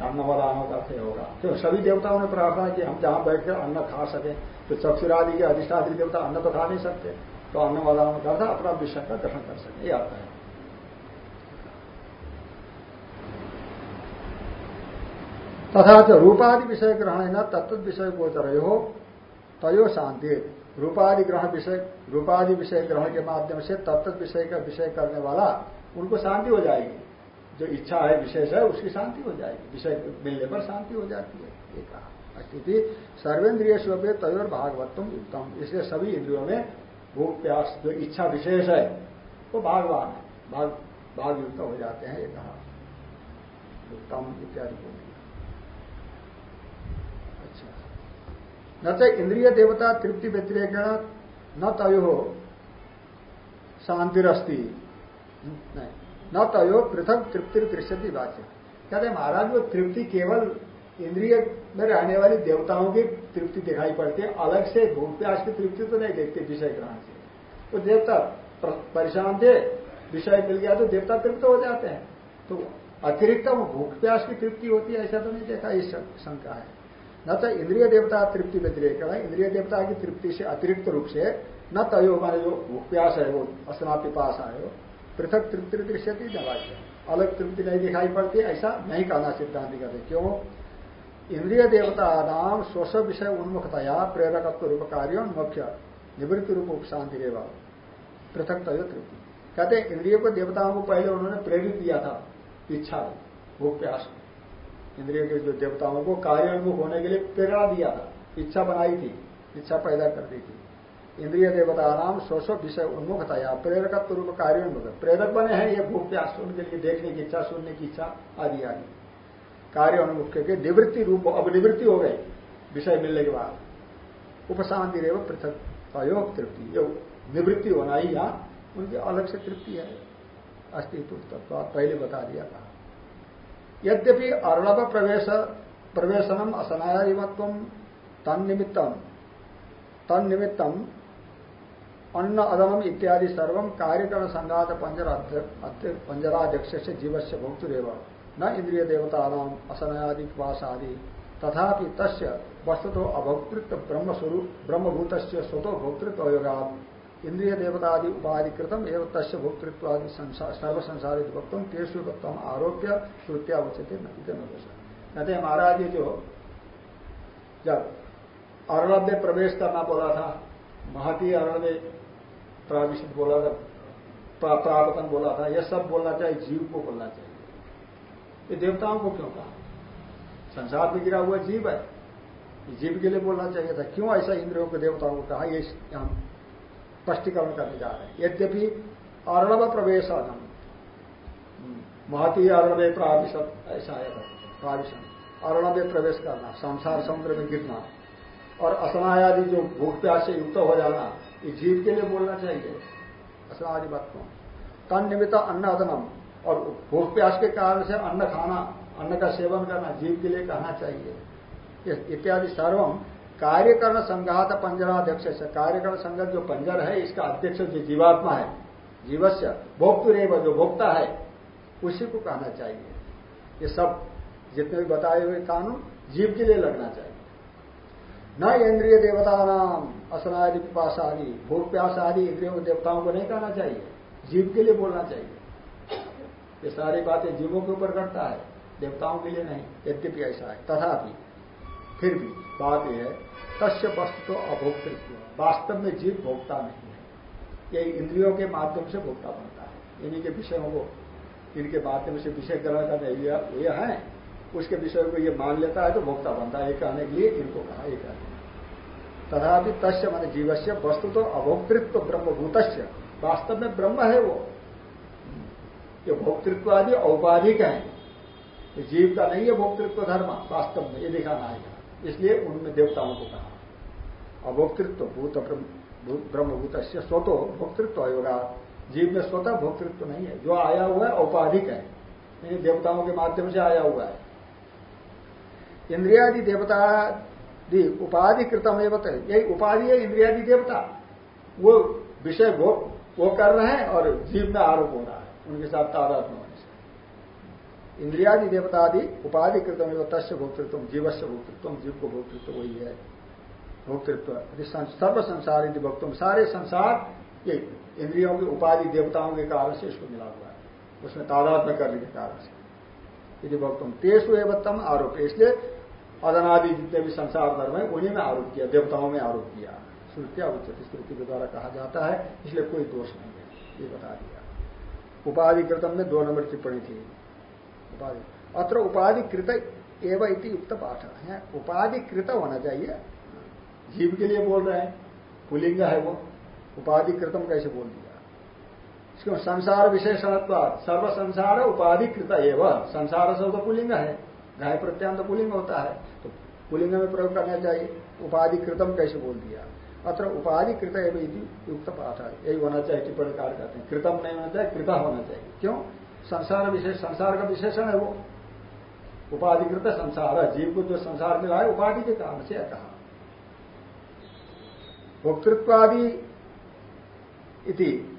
अन्न वाला अन्न का अर्थ होगा। तो सभी देवताओं ने प्रार्थना की, हम जहाँ बैठकर अन्न खा सके। तो चक्षुरादि के अधिष्ठात्री देवता अन्न तो खा नहीं सकते तो अन्न वाला अन्न का अर्थ अपना विषय का ग्रहण कर सके। ये अर्थ है। तथा रूपादि विषय ग्रहण है ना तत्व विषय गोचर हो तयो शांति रूपादि ग्रहण विषय, रूपादि विषय ग्रहण के माध्यम से तत्त विषय का विषय करने वाला, उनको शांति हो जाएगी। जो इच्छा है, विशेष है, उसकी शांति हो जाएगी। विषय मिलने पर शांति हो जाती है, ये कहा। स्थिति सर्वेन्द्रिय स्वप्य तयोर भागवतम उत्तम इसलिए सभी इंद्रियों में भूख प्यास जो इच्छा विशेष है, वो भागवान है। भाग भाग युक्त हो जाते हैं, ये कहा। इत्यादि बोल अच्छा। न तो इंद्रिय देवता तृप्ति व्यतिरेक न तयो शांतिरस्ती। न तयो पृथक तृप्ति दृश्यति वाच्य। कहते महाराज, वो तृप्ति केवल इंद्रिय में रहने वाली देवताओं की तृप्ति दिखाई पड़ती है, अलग से भूख प्यास की तृप्ति तो नहीं देखते विषय ग्रहण से। वो देवता परेशान थे, विषय मिल गया तो देवता तृप्त हो जाते हैं। तो अतिरिक्त वो भूख प्यास की तृप्ति होती है, ऐसा तो नहीं देखा इस शंका है। न तो इंद्रिय देवता तृप्ति व्यतिरेक इंद्रिय देवता की तृप्ति से अतिरिक्त रूप से न तय माने जो प्यास है वो अस्नापि पास हो। पृथक तृप्ति दृश्य थी वाक्य अलग तृप्ति नहीं दिखाई पड़ती, ऐसा नहीं कहना सिद्धांत कहते क्यों? इंद्रिय देवता नाम स्वश विषय उन्मुखतया प्रेरकत्व रूप कार्य मुख्य, निवृत्ति रूप उपशांति रेवा पृथक तय तृप्ति। कहते इंद्रिय को देवताओं को पहले उन्होंने प्रेरित किया था, इच्छा भूख प्यास इंद्रिय के जो देवताओं को कार्योन्मुख होने के लिए प्रेरणा दिया था, इच्छा बनाई थी, इच्छा पैदा कर दी थी। इंद्रिय देवता नाम सोशो विषय उन्मुखता प्रेरकत्व रूप कार्योन्मुख प्रेरक बने हैं ये भूख प्यास सुन के लिए, देखने की इच्छा, सुनने की इच्छा आदि आदि। कार्य उन्मुख के निवृत्ति रूप अब निवृत्ति हो गई, विषय मिलने के बाद। उपशांति रेव पृथक अयोग तृप्ति। ये निवृत्ति होना ही यहाँ, उनकी अलग से तृप्ति है। अस्तित्व तत्व पहले बता दिया था। यद्यपि अर्णव प्रवेश प्रवेशनम असनायादिमत्व तन निमित्तम। तन निमित्तम अन्न अदनम इत्यादि सर्व कार्यकरण संघात पंजर पंजराध्यक्ष से जीव से भोक्तुरेव। न इंद्रिय देवता असनयादि वास आदि तथा तस् वस्तु तो अभोक्तृत्व ब्रह्म स्वरूप ब्रह्मभूत स्वतो भोक्तृत्व होगा इंद्रिय देवतादि उपाधि कृतम एवं तस् भोक्तृत्वादि सर्व संसारित भक्तम तेषु आरोग्य श्रुत्या उचित कहते महाराज जी जो जब अरण्य प्रवेश करना बोला था, महती अरण्य प्राविशित बोला था प्रावतन बोला था, यह सब बोलना चाहिए, जीव को बोलना चाहिए। ये देवताओं को क्यों कहा? संसार में गिरा हुआ जीव है जीव के लिए बोलना चाहिए था। क्यों ऐसा इंद्रियों को देवताओं को कहा? ये हम स्पष्टीकरण करने जा रहे हैं। यद्यपि अर्णव प्रवेश महती अर्णव प्राविशत, ऐसा था प्राविशन अर्णव प्रवेश करना, संसार समुद्र में गिरना और असनायादि जो भूख प्यास से युक्त हो जाना, ये जीव के लिए बोलना चाहिए। असनादि बात। को तन निमित्त अन्न अदनम और भूख प्यास के कारण से अन्न खाना, अन्न का सेवन करना, जीव के लिए कहना चाहिए। इत्यादि सर्वम कार्यकरण संघात पंजराध्यक्ष से कार्यकरण संघ जो पंजर है, इसका अध्यक्ष जो जीवात्मा है, जीवस्य, भोक्तुरेव जो भोक्ता है, उसी को कहना चाहिए। ये सब जितने भी बताए हुए कानून, जीव के लिए लगना चाहिए। न इंद्रिय देवता नाम असनादि पिपास आदि भूख प्यास आदि इंद्रियों देवताओं को नहीं कहना चाहिए। जीव के लिए बोलना चाहिए। ये सारी बातें जीवों के ऊपर करता है, देवताओं के लिए नहीं, यद्यपि ऐसा है। तथापि, फिर भी बात यह है तस्य वस्तु तो अभोक्तृत्व वास्तव में जीव भोक्ता नहीं है। ये इंद्रियों के माध्यम से भोक्ता बनता है। इन्हीं के विषयों को इनके माध्यम से विषय ग्रहण करने ये है। उसके विषय को ये मान लेता है तो भोक्ता बनता है। ये कहने के लिए इनको कहा, ये कहते तथापि तस्य मान जीव से वस्तु तो अभोक्तृत्व ब्रह्मभूत वास्तव में ब्रह्म है वो। ये भोक्तृत्व आदि औपाधिक है। जीव का नहीं है भोक्तृत्व धर्म। वास्तव में ये दिखाना है। इसलिए उनमें देवताओं को कहा। अभोक्तृत्व भूत ब्रह्मभूत स्वतो भोक्तृत्व होगा जीव में स्वतः भोक्तृत्व नहीं है। जो आया हुआ है, औपाधिक है। यानी देवताओं के माध्यम से आया हुआ है। इंद्रियादि देवता उपाधि कृतम यही उपाधि है, इंद्रियादि देवता। वो विषय भोग वो कर रहे हैं और जीव में आरोप हो रहा है। उनके साथ तादात्म से इंद्रियादि देवता आदि उपाधि कृतम तस्य भोक्तृत्व जीव से भोक्तृत्व जीव को भोक्तृत्व वही है। भोक्तृत्व सर्व संसार यदि भक्तों, सारे संसार ये इंद्रियों की, उपाधि देवताओं के कारण से इसको मिला हुआ है। उसमें तादात्म्य करने के कारण से। यदि भक्तों। तेसु एवं आरोप इसलिए अदनादि जितने भी संसार धर्म है, उन्हीं में आरोप किया, देवताओं में आरोप किया। श्रुतिया उचित स्मृति के द्वारा कहा जाता है, इसलिए कोई दोष नहीं है, ये बता दिया। उपाधि कृतम में दो नंबर टिप्पणी थी। उपाधि। अत्र उपाधि कृत एवं इति युक्त पाठ है। उपाधि कृत होना चाहिए। जीव के लिए बोल रहे हैं। पुलिंग है वो। उपाधि कृतम कैसे बोल दिया? क्यों संसार विशेषण सर्व संसार उपाधि कृत एवं। संसार शब्द तो पुलिंग है। गाय प्रत्यांत पुलिंग होता है। तो पुलिंग में प्रयोग करना चाहिए। उपाधि कृतम कैसे बोल दिया? अत्र उपाधि कृत एवं युक्त पाठ है। यही होना चाहिए। टिप्पणी कार्य कहते हैं। कृतम नहीं होना चाहिए, कृता होना चाहिए। क्यों? संसार विशेष, संसार का विशेषण है वो। उपाधिकृत संसार है। जीव को जो संसार मिला है उपाधि के कारण से कहा। भोक्तृत्वादि इति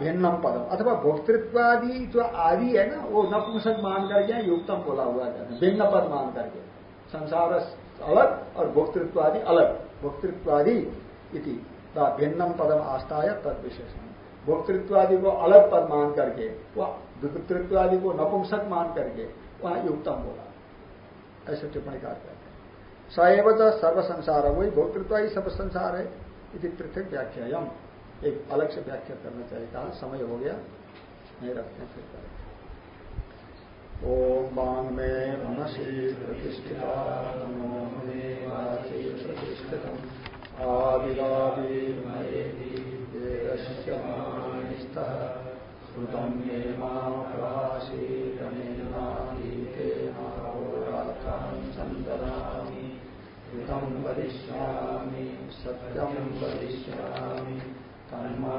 भिन्नम पदम। अथवा भोक्तृत्वादि जो आदि है ना, वो नपुंसक मान करके, युक्तम बोला हुआ है भिन्न पद मान करके। संसार अलग और भोक्तृत्वादि अलग। भोक्तृत्वादि इति भिन्नम पदम आस्था है तद विशेषण भोक्तृत्वादि को अलग पद मान करके वह भोक्तृत्वादि को नपुंसक मान करके वहाँ युक्तम बोला। ऐसे टिप्पणी कार करते हैं। सएव सर्व संसार है वही भोक्तृत्व ही सब संसार है। इति पृथक व्याख्या एक अलग से व्याख्या करना चाहिए। कहा? समय हो गया। नहीं रखते हैं, फिर करें ओम बांग में मनसी प्रतिष्ठिता प्रतिष्ठित श्रुतं मे मा प्रभाषेतमेनानीते माहोरात्रान् सन्ददामि श्रुतं वदिष्यामि। शब्दं तन्मा